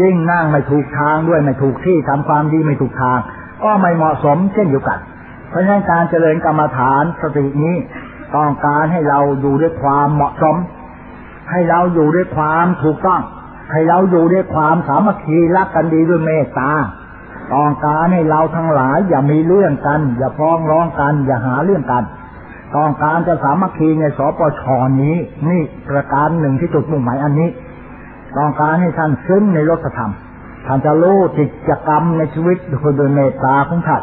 ยิ่งนั่งไม่ถูกทางด้วยไม่ถูกที่ทำความดีไม่ถูกทาง ก็ไม่เหมาะสมเช่นเดียวกัน เพราะฉะนั้นการเจริญกรรมฐานสตินี้ต้องการให้เราอยู่ด้วยความเหมาะสม ให้เราอยู่ด้วยความถูกต้อง ให้เราอยู่ด้วยความสามัคคีรักกันดีด้วยเมตตาต้องการให้เราทั้งหลายอย่ามีเรื่องกัน อย่าฟ้องร้องกัน อย่าหาเรื่องกัน ต้องการจะสามัคคีในสปชนี้ นี่ประการหนึ่งที่จุดมุ่งหมายอันนี้ ต้องการให้ท่านซึ้งในรสธรรมท่านจะรู้กิจกรรมในชีวิตโดยเมตตาของท่าน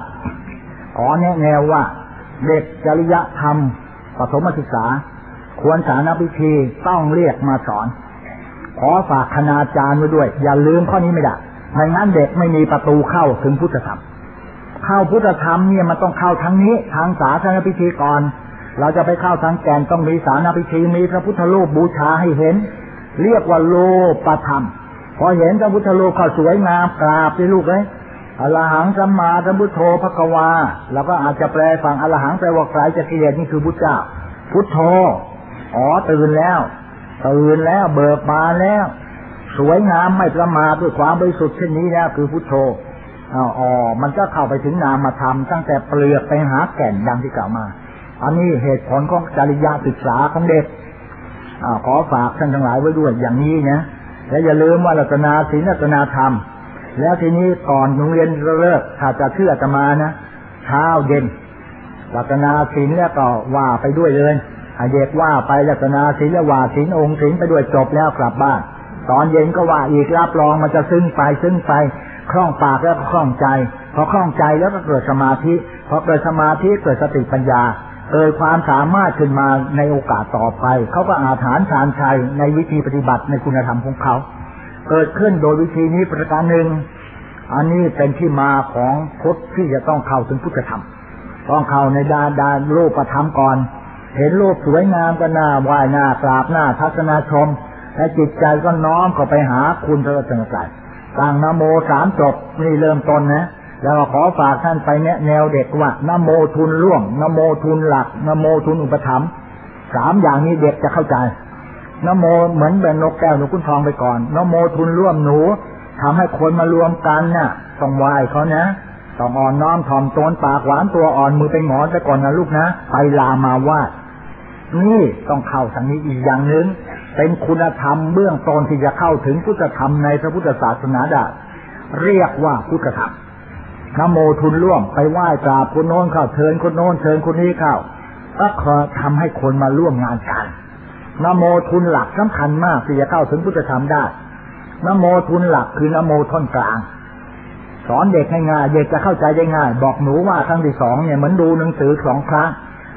ขอแนะแนวว่า เด็กจริยธรรมปฐมศึกษา ควรสารพิธีต้องเรียกมาสอน ขอฝากคณาจารย์ไว้ด้วย อย่าลืมข้อนี้ไม่ได้ไม่งั้นเด็กไม่มีประตูเข้าถึงพุทธธรรม เข้าพุทธธรรมเนี่ยมันต้องเข้าทางนี้ทางสาธารณพิธีก่อน เราจะไปเข้าทางแกนต้องมีสารพิธีมีพระพุทธรูปบูชาให้เห็น เรียกว่าโลปธรรม พอเห็นพระพุทธรูปเขาสวยงามกราบที่ลูกเลย อรหังสัมมาสัมพุทโธพระกวาเราก็อาจจะแปลฟังอรหังแปลว่าใครจะเกียรนี่คือพุทธเจ้า พุทโธอ๋อตื่นแล้ว ตื่นแล้วเบิกบานแล้ว สวยงามไม่ประมาทด้วยความบริสุทธิ์เช่นนี้แล้วคือพุทโธอ๋อมันก็เข้าไปถึงนามธรรมตั้งแต่เปลือกไปหาแก่นดังที่กล่าวมา อันนี้เหตุผลของจริยาศึกษาของเด็กอขอฝากท่านทั้งหลายไว้ด้วยอย่างนี้นะและอย่าลืมว่าลัตนาศีลลัตนาธรรม แล้วทีนี้ก่อนโรงเรียนเลิกถ้าจะเชื่อจะมานะเช้าเย็นลัตนาศีลแล้วก็ว่าไปด้วยเลยเด็กว่าไปลักษณะศีลแล้ว่าศีลองค์ศีลไปด้วยจบแล้วกลับบ้าน ตอนเย็นก็ว่าอีกรับรองมันจะซึ้งไปซึ้งไปคล่องปากแล้วก็คล่องใจ พอคล่องใจแล้วก็เกิดสมาธิ พอเกิดสมาธิเกิดสติปัญญาเกิดความสามารถขึ้นมาในโอกาสต่อไป เขาก็อาถานชานชัยในวิธีปฏิบัติในคุณธรรมของเขา เกิดขึ้นโดยวิธีนี้ประการหนึ่ง อันนี้เป็นที่มาของพุทธที่จะต้องเข้าถึงพุทธธรรม ต้องเข้าในดาดาโลกธรรมก่อน เห็นรูปสวยงามก็น่าไหว้หน้ากราบหน้าทัศนาชม และจิตใจก็น้อมเข้าไปหาคุณพระรัตนตรัยตั้งนโมสามจบนี่เริ่มต้นนะแล้วขอฝากท่านไปแนะแนวเด็กว่านโมทุนร่วงนโมทุนหลักนโมทุนอุปถัมภ์สามอย่างนี้เด็กจะเข้าใจ นโมเหมือนเป็นนกแก้วหนกขุนทองไปก่อนนโมทุนร่วมหนูทำให้คนมารวมกันนะ่ะต้องไหว้เขานะต้องอ่อนน้อมถ่อมตนปากหวานตัวอ่อนมือเป็นหมอนแต่ก่อนนะลูกนะไปลามาว่านี่ต้องเข้าทางนี้อีกอย่างหนึ่งเป็นคุณธรรมเบื้องต้นที่จะเข้าถึงพุทธธรรมในพระพุทธศาสนาได้เรียกว่าพุทธธรรมนโมทุนร่วมไปไหว้กราบคนโน้นเข้าเชิญคนโน้นเชิญคนนี้เข้าก็ขอทำให้คนมาร่วมงานกัน นโมทุนหลักสำคัญมากที่จะเข้าถึงพุทธธรรมได้นโมทุนหลักคือนโมท่อนกลาง สอนเด็กให้ง่ายเด็กจะเข้าใจได้ง่าย บอกหนูว่าครั้งที่สองเนี่ยเหมือนดูหนังสือสองครั้ง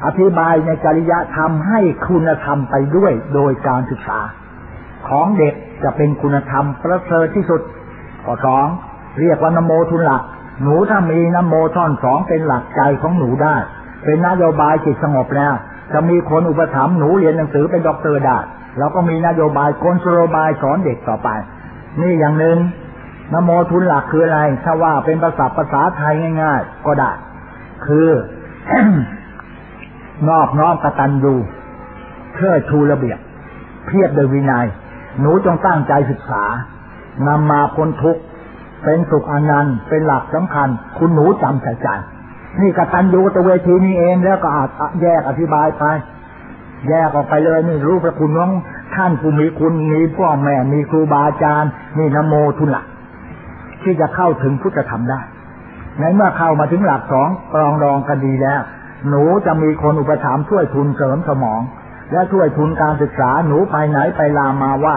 อธิบายในจริยธรรมให้คุณธรรมไปด้วยโดยการศึกษา ของเด็กจะเป็นคุณธรรมประเสริฐที่สุดข้อสองเรียกว่านโมทุนหลัก หนูถ้ามีนโมท่อนสองเป็นหลักใจของหนูได้ เป็นนโยบายจิตสงบแล้ว จะมีคนอุปถัมภ์หนูเรียนหนังสือเป็นด็อกเตอร์ได้เราก็มีนโยบายกุศโลบายสอนเด็กต่อไป นี่อย่างหนึ่งนโมทุนหลักคืออะไร ถ้าว่าเป็นภาษาภาษาไทยง่าย ๆ ก็ได้ คือนอบน้อมกตัญญูเพื่อชูระเบียบ เพียบโดยวินัย หนูจงตั้งใจศึกษานำมาพ้นทุกข์ เป็นสุขอนันต์เป็นหลักสำคัญ คุณหนูจำใส่ใจ นี่กตัญญูกตเวทีนี้เองแล้วก็อาจแยกอธิบายไป แยกออกไปเลยนี่รู้พระคุณน้องท่านผู้มีคุณมีพ่อแม่มีครูบาอาจารย์นี่นโมทุนหลักที่จะเข้าถึงพุทธธรรมได้ในเมื่อเข้ามาถึงหลักสองปรองรองกันดีแล้ว หนูจะมีคนอุปถัมภ์ช่วยทุนเสริมสมอง และช่วยทุนการศึกษาหนูไปไหนไปลามาไหว้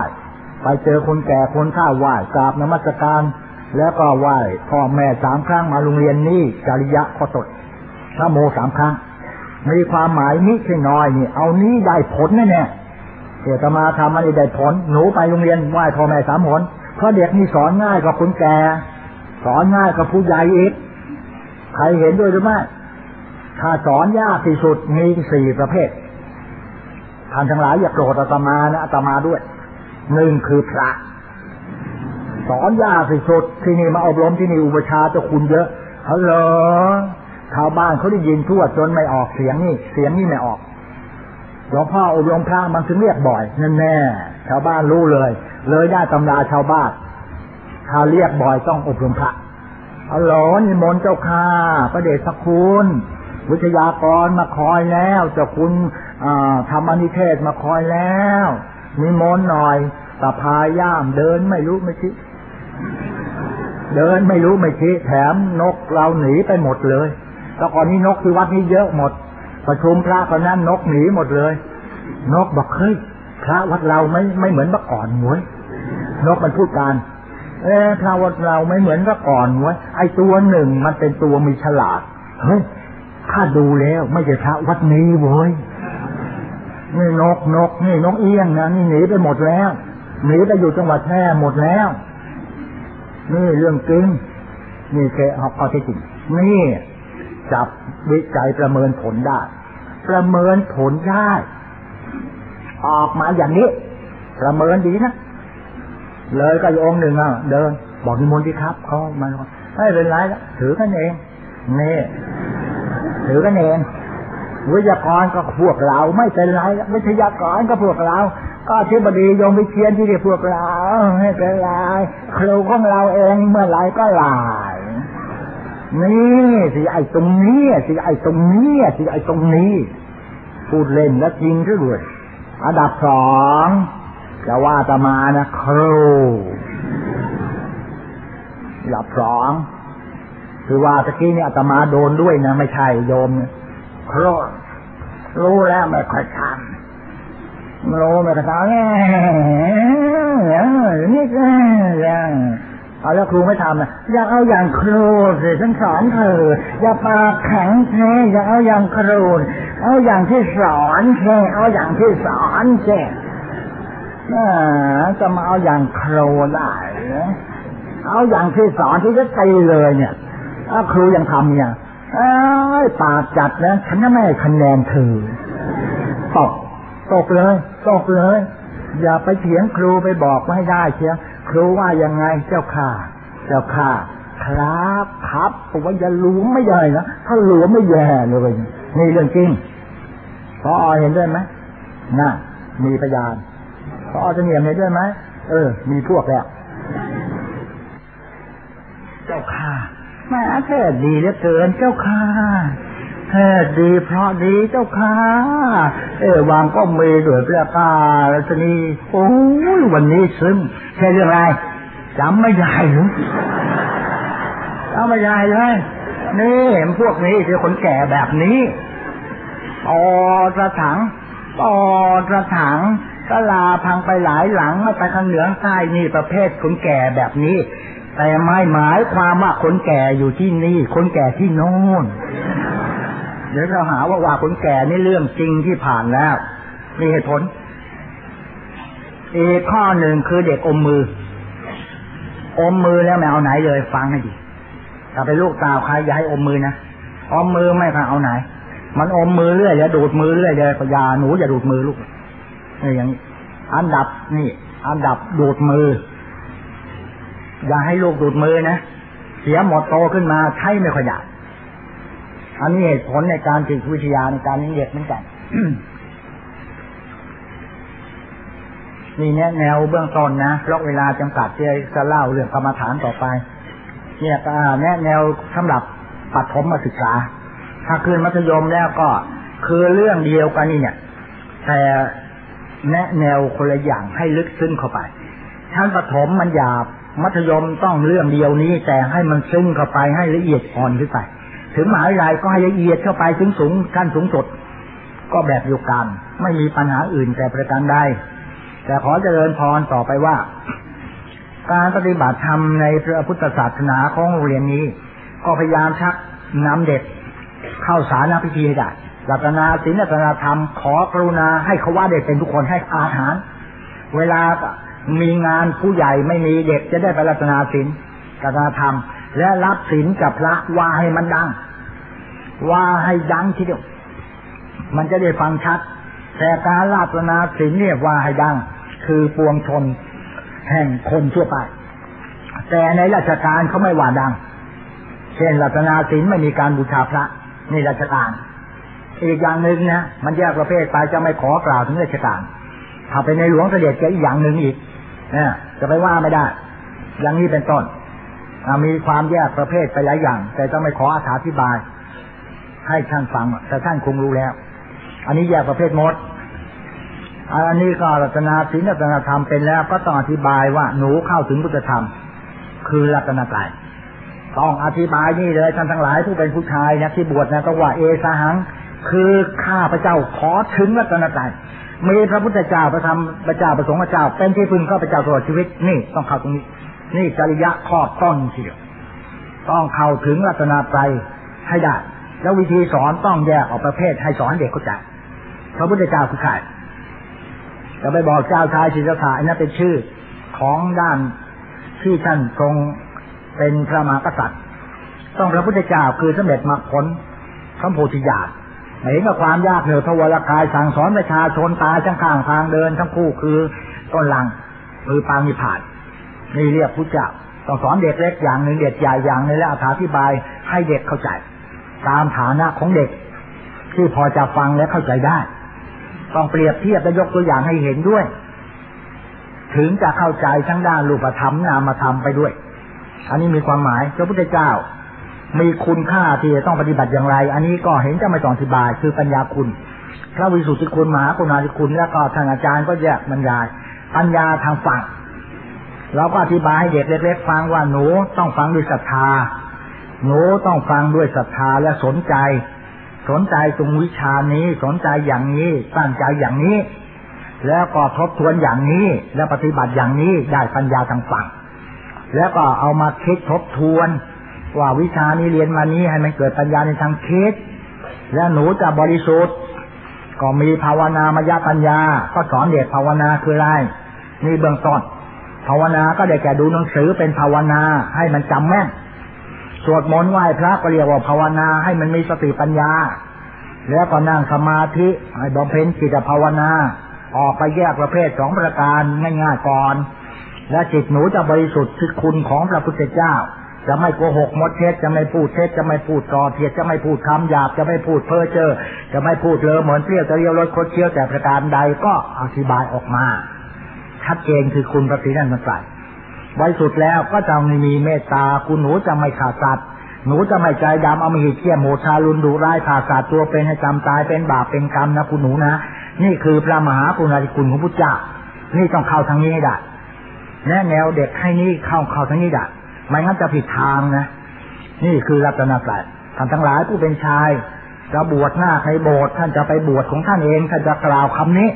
ไปเจอคนแก่คนข้าไหว้กราบนมัสการ แล้วก็ไหว้พ่อแม่สามครั้งมาโรงเรียนนี่จริยะข้อตดถ้าโมสามครั้งมีความหมายนิดน้อยนี่ เอานี้ได้ผลแน่แน่เดี๋ยวจะมาทำอะไรได้ผลหนูไปโรงเรียนไหว้พ่อแม่สามหนเพราะเด็กนี่สอนง่ายกว่าคนแก่สอนง่ายกว่าผู้ใหญ่อีกใครเห็นด้วยหรือไม่ถ้าสอนยากที่สุดมีสี่ประเภทท่านทั้งหลายอย่าโกรธอาตมานะอาตมาด้วยหนึ่งคือพระ สอนยากที่สุดที่นี่มาอบรมที่นี่อุปชาเจ้าคุณเยอะฮัลโหลชาวบ้านเขาได้ยินทั่วจนไม่ออกเสียงนี่ เสียงนี่ไม่ออกหลวงพ่ออบรมพระมันถึงเรียกบ่อยแน่แน่ชาวบ้านรู้เลย เลยได้ตำราชาวบ้านถ้าเรียกบ่อยต้องอบรมพระฮัลโหลนิมนต์เจ้าค่าพระเดชพระคุณวิทยากรมาคอยแล้วเจ้าคุณธรรมนิเทศมาคอยแล้วนิมนต์หน่อย ตะพายย่ามเดินไม่รู้ไม่ชี้เดินไม่รู้ไม่ชี้แถมนกเราหนีไปหมดเลยแล้วก่อนนี้นกที่วัดนี้เยอะหมด ประชุมพระคนนั้นนกหนีหมดเลย นกบอกเฮ้ยพระวัดเราไม่ไม่เหมือนเมื่อก่อนหวยนกมันพูดการเออพระวัดเราไม่เหมือนเมื่อก่อนหวยไอตัวหนึ่งมันเป็นตัวมีฉลาดเฮ้ยถ้าดูแล้วไม่ใช่พระวัดนี้เว้ยนี่นกนกนี่นกเอี้ยงนะนี่หนีไปหมดแล้ว หนีไปอยู่จังหวัดแพร่หมดแล้ว นี่เรื่องจริงนี่แค่เอาข้อเท็จจริงนี่จับวิจัยประเมินผลได้ ประเมินผลได้ ออกมาอย่างนี้ ประเมินดีนะเลยก็โยงหนึ่งอะเดิน บอกนิมนต์ดีครับเขามาไม่เป็นไรแล้วถือกันเองนี่ถือกันเองวิทยากรก็พวกเรา ไม่เป็นไรวิทยากรก็พวกเรา ก็ที่บดียงวิเชียนที่เรียกพวกเราไม่เป็นไรครูของเราเองเมื่อไรก็ลายนี่สิไอ้ตรงนี้สิไอ้ตรงนี้สิไอ้ตรงนี้ พูดเล่นแล้วจริงด้วยอันดับสองจะว่าจะมานะครูอันดับสองคือว่าตะกี้เนี่ยอาตมาโดนด้วยนะ ไม่ใช่โยมครูรู้แล้วไม่ค่อยทำ รู้ไม่ค่อยทำเนี่ยนี่ก็เอาแล้วครูไม่ทำนะอยากเอาอย่างครูสิฉันสอนเธอ อย่าปากแข็งเช่อย่าเอาอย่างครูเอาอย่างที่สอนเช่เอาอย่างที่สอนเช่จะมาเอาอย่างครูได้เอาอย่างที่สอนที่จะตีเลยเนี่ยถ้าครูยังทำเนี่ยอปากจัดนะฉันจะไม่คะแนนเธอตก ตกเลย ตกเลย อย่าไปเถียงครูไปบอกไม่ได้เชียวครูว่ายังไงเจ้าค่ะ เจ้าค่ะ ครับครับผมว่าอย่าหลวมไม่ใหญ่นะถ้าหลวมไม่แย่เลยนี่เรื่องจริงพอเห็นด้วยไหมน่ะ มีพยานพอจะเหนียมเห็นด้วยไหมเออ มีพวกแล้วเจ้าค่ะแม่เทศดีเหลือเกินเจ้าค่ะ เทศดีเพราะดีเจ้าค่ะ เออวางก็มีด้วยพระกาลัชนีโอ้ยวันนี้ซึ้งแค่เรื่องอะไรจำไม่ได้หรือจำไม่ได้เลยนี่เห็นพวกนี้คือคนแก่แบบนี้ต่อกระถังต่อกระถังก็ลาพังไปหลายหลังม่ไปทางเหนือใต้นี่ประเภทคนแก่แบบนี้ แต่ไม่หมายความว่าคนแก่อยู่ที่นี่ คนแก่ที่โน่น เดี๋ยวเราหาว่าว่าคนแก่นี่เรื่องจริงที่ผ่านแล้ว มีเหตุผล อีกข้อหนึ่งคือเด็กอมมือ อมมือแล้วไม่เอาไหนเลยฟังให้ดีถ้าเป็นลูกสาวใครอย่าให้อมมือนะอมมือไม่ค่ะเอาไหน มันอมมือเรื่อยอย่าดูดมือเรื่อยเลยยาหนูอย่าดูดมือลูกนี่อย่างนี้อันดับนี่ อันดับดูดมือ อย่าให้ลูกดูดมือนะเสียหมดโตขึ้นมาใช้ไม่ค่อยได้ อันนี้เหตุผลในการจิตวิทยาในการเลี้ยงเด็กเหมือนกันนี่เนี่ยแนวเบื้องต้นนะเพราะเวลาจำกัดจะจะเล่าเรื่องกรรมฐานต่อไป เนี่ยแนะแนวสำหรับปัถมมาศึกษา ถ้าคืนมัธยมแล้วก็คือเรื่องเดียวกันนี่เนี่ยแต่แนะแนวคนละอย่างให้ลึกซึ้งเข้าไปชั้นปฐมมันหยาบมัธยมต้องเรื่องเดียวนี้ แต่ให้มันซึ้งเข้าไปให้ละเอียดอ่อนขึ้นไป ถึงมหาวิทยาลัยก็ให้ละเอียดเข้าไปถึงสูงขั้นสูงสุด ก็แบบเดียวกัน ไม่มีปัญหาอื่นแต่ประการใดแต่ขอเจริญพรต่อไปว่า การปฏิบัติธรรมในพระพุทธศาสนาของโรงเรียนนี้ ก็พยายามชักนำเด็กเข้าสารพิธีให้ได้รัตนาศีลรัตนาธรรม ขอกรุณาให้เขาว่าเด็กเป็นทุกคนให้อาหาร เวลามีงานผู้ใหญ่ไม่มีเด็กจะได้ไปรัตนาศีลรัตนาธรรม และรับศีลกับพระว่าให้มันดัง ว่าให้ดังทีเดียวมันจะได้ฟังชัด แต่การรัตนาศีลเรียว่าให้ดัง คือปวงชนแห่งคนทั่วไป แต่ในราชการเขาไม่ว่าดัง เช่นรัตนาศีลไม่มีการบูชาพระในราชการอีกอย่างหนึ่งนะมันแยกประเภทไปจะไม่ขอกล่าวถึงราชการถ้าเป็นในหลวงเสด็จจะอีกอย่างหนึ่งอีกนี่ยจะไปว่าไม่ได้ อย่างนี้เป็นต้น มีความแยกประเภทไปหลายอย่าง แต่จะไม่ขออธิบาย ให้ท่านฟังแต่ท่านคงรู้แล้ว อันนี้แยกประเภทมดอันนี้ก็รัตนาศีลรัตนาธรรมเป็นแล้ว ก็ต้องอธิบายว่าหนูเข้าถึงพุทธธรรม คือรัตนาไตรต้องอธิบายนี่เลยท่านทั้งหลายผู้เป็นผู้ชายนะที่บวชนะต้องว่าเอสหัง คือข้าพระเจ้าขอถึงรัตนาไตรมีพระพุทธเจ้าพระธรรมพระเจ้าประสงค์พระเจ้า เป็นที่พึ่งข้าพระเจ้าตลอดชีวิตนี่ต้องเข้าตรงนี้ นี่จริยะข้อบต้นเสียต้องเข้าถึงรัตนาไตรให้ได้ แล้ววิธีสอนต้องแยกออกประเภทให้สอนเด็กเข้าใจพระพุทธเจ้าคือใครจะไปบอกเจ้าชายศิริธาอันนั้นเป็นชื่อของด้านที่ท่านทรงเป็นพระมหากษัตริย์ ต้องพระพุทธเจ้าคือสมเด็จมรรคผลพระโพธิญาณเห็นกับความยากเหนื่อยทวารกายสั่งสอนประชาชนตายทั้งข้างทางเดิน ทั้งคู่คือต้นลังคือปางนิพาน นี่เรียกพุทธเจ้าต้องสอนเด็กเล็กอย่างหนึ่งเด็กใหญ่อย่างหนึ่งและอธิบายให้เด็กเข้าใจ ตามฐานะของเด็ก ที่พอจะฟังและเข้าใจได้ ต้องเปรียบเทียบและยกตัวอย่างให้เห็นด้วย ถึงจะเข้าใจทั้งด้านรูปธรรมนามธรรมไปด้วย อันนี้มีความหมายพระพุทธเจ้า มีคุณค่าที่จะต้องปฏิบัติอย่างไร อันนี้ก็เห็นจะไม่ต้องอธิบาย คือปัญญาคุณ พระวิสุทธิคุณมหาคุณาธิคุณ แล้วก็ทางอาจารย์ก็แยกบรรยาย ปัญญาทางฝั่ง เราก็อธิบายให้เด็กเล็ก ๆ ฟังว่าหนูต้องฟังด้วยศรัทธา หนูต้องฟังด้วยศรัทธาและสนใจ สนใจตรงวิชานี้สนใจอย่างนี้ตั้งใจอย่างนี้ แล้วก็ทบทวนอย่างนี้ แล้วปฏิบัติอย่างนี้ได้ปัญญาทางฝั่งแล้วก็เอามาคิดทบทวน ว่าวิชานี้เรียนมานี้ให้มันเกิดปัญญาในทางคิด แล้วหนูจะบริสุทธิ์ก็มีภาวนามายปัญญา ก็สอนเด็กภาวนาคืออะไรนี่เบื้องต้น ภาวนาก็ได้แก่ดูหนังสือเป็นภาวนาให้มันจำแม่น สวดมนต์ไหว้พระก็เรียกว่าภาวนาให้มันมีสติปัญญา แล้วก็นั่งสมาธิให้บำเพ็ญจิตภาวนา ออกไปแยกประเภทสองประการง่ายๆก่อน และจิตหนูจะบริสุทธิ์คือคุณของพระพุทธเจ้า จะไม่โกหกมดเท็จจะไม่พูดเท็จจะไม่พูดต่อเทียดจะไม่พูดคำหยาบจะไม่พูดเพ้อเจ้อจะไม่พูดเลอเหมือนเปรี้ยวจะเรียวรสคดเคี้ยวแต่ประการใดก็อธิบายออกมา ชัดเจนคือคุณพระศรีนั่นมันใส่ไว้สุดแล้วก็จะไม่มีเมตตา คุณหนูจะไม่ขาดสัตว์หนูจะไม่ใจดำเอามาหิเที่ยมโมชาลุนดุร้ายขาดสัตว์ตัวเป็นให้จำตายเป็นบาปเป็นกรรมนะคุณหนูนะ นี่คือพระมหาปุณาธิคุณของพุทธเจ้านี่ต้องเข้าทางนี้ให้ได้แนะแนวเด็กให้นี่เข้าเข้าทางนี้ได้ไม่งั้นจะผิดทางนะ นี่คือรัตนตรัยท่านทั้งหลายผู้เป็นชายจะบวชหน้าใครโบสถ์ท่านจะไปบวชของท่านเองท่านจะกล่าวคำนี้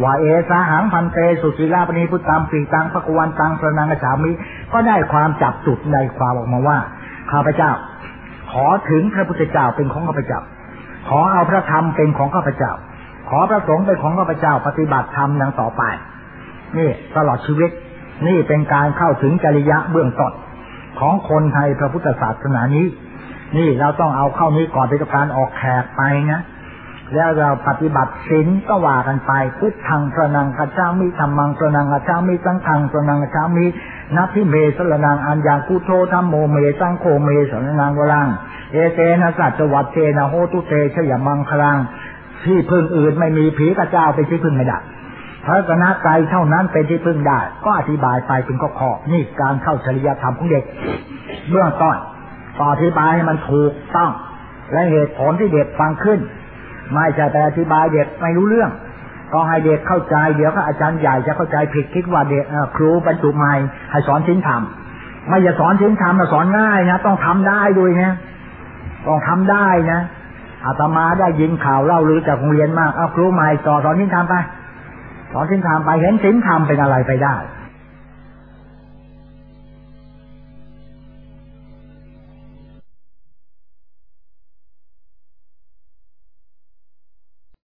ว่าเอสาหังพันเตสุสีลาปณีพุทธังปีตังพระกวันตังพระนังกฉามิ ก็ได้ความจับจุดในความออกมาว่าข้าพเจ้า ขอถึงพระพุทธเจ้าเป็นของข้าพเจ้า ขอเอาพระธรรมเป็นของข้าพเจ้า ขอพระสงฆ์เป็นของข้าพเจ้า ปฏิบัติธรรมดังต่อไป นี่ตลอดชีวิต นี่เป็นการเข้าถึงจริยะเบื้องต้นของคนไทยพระพุทธศาสนานี้ นี่เราต้องเอาเข้านี้ก่อนเป็นการออกแขกไปนะ แล้วเราปฏิบัติศีลก็ว่ากันไปพุทธังสนังกัจามิธรรมังสนังกัจามิสังฆังสนังกัจามินัทิเมสรนังอัญญากุโทธรรมโมเมสังโฆเมสรนังวรังเอเตนะสัจวัตเทนะโหตุเตชยมังคลังที่พึ่งอื่นไม่มีผีกระเจ้าเป็นที่พึ่งไม่ได้พระกนะใจเท่านั้นเป็นที่พึ่งได้ ก็อธิบายไปเป็นข้อๆนี่การเข้าจริยธรรมของเด็กเบื้องต้นต่ออธิบายให้มันถูกต้อง และเหตุผลที่เด็กฟังขึ้น ไม่ใช่แต่อธิบายเด็กไม่รู้เรื่องต้องให้เด็กเข้าใจเดี๋ยวก็อาจารย์ใหญ่จะเข้าใจผิดคิดว่าเด็กครูบรรจุใหม่ให้สอนชิ้นธรรมไม่จะสอนชิ้นธรรมนะสอนง่ายนะต้องทำได้ด้วยนะต้องทำได้นะอาตมาได้ยินข่าวเล่าลือจากโรงเรียนมากเอาครูใหม่สอนสอนชิ้นธรรมไปสอนชิ้นธรรมไปเห็นชิ้นธรรมเป็นอะไรไปได้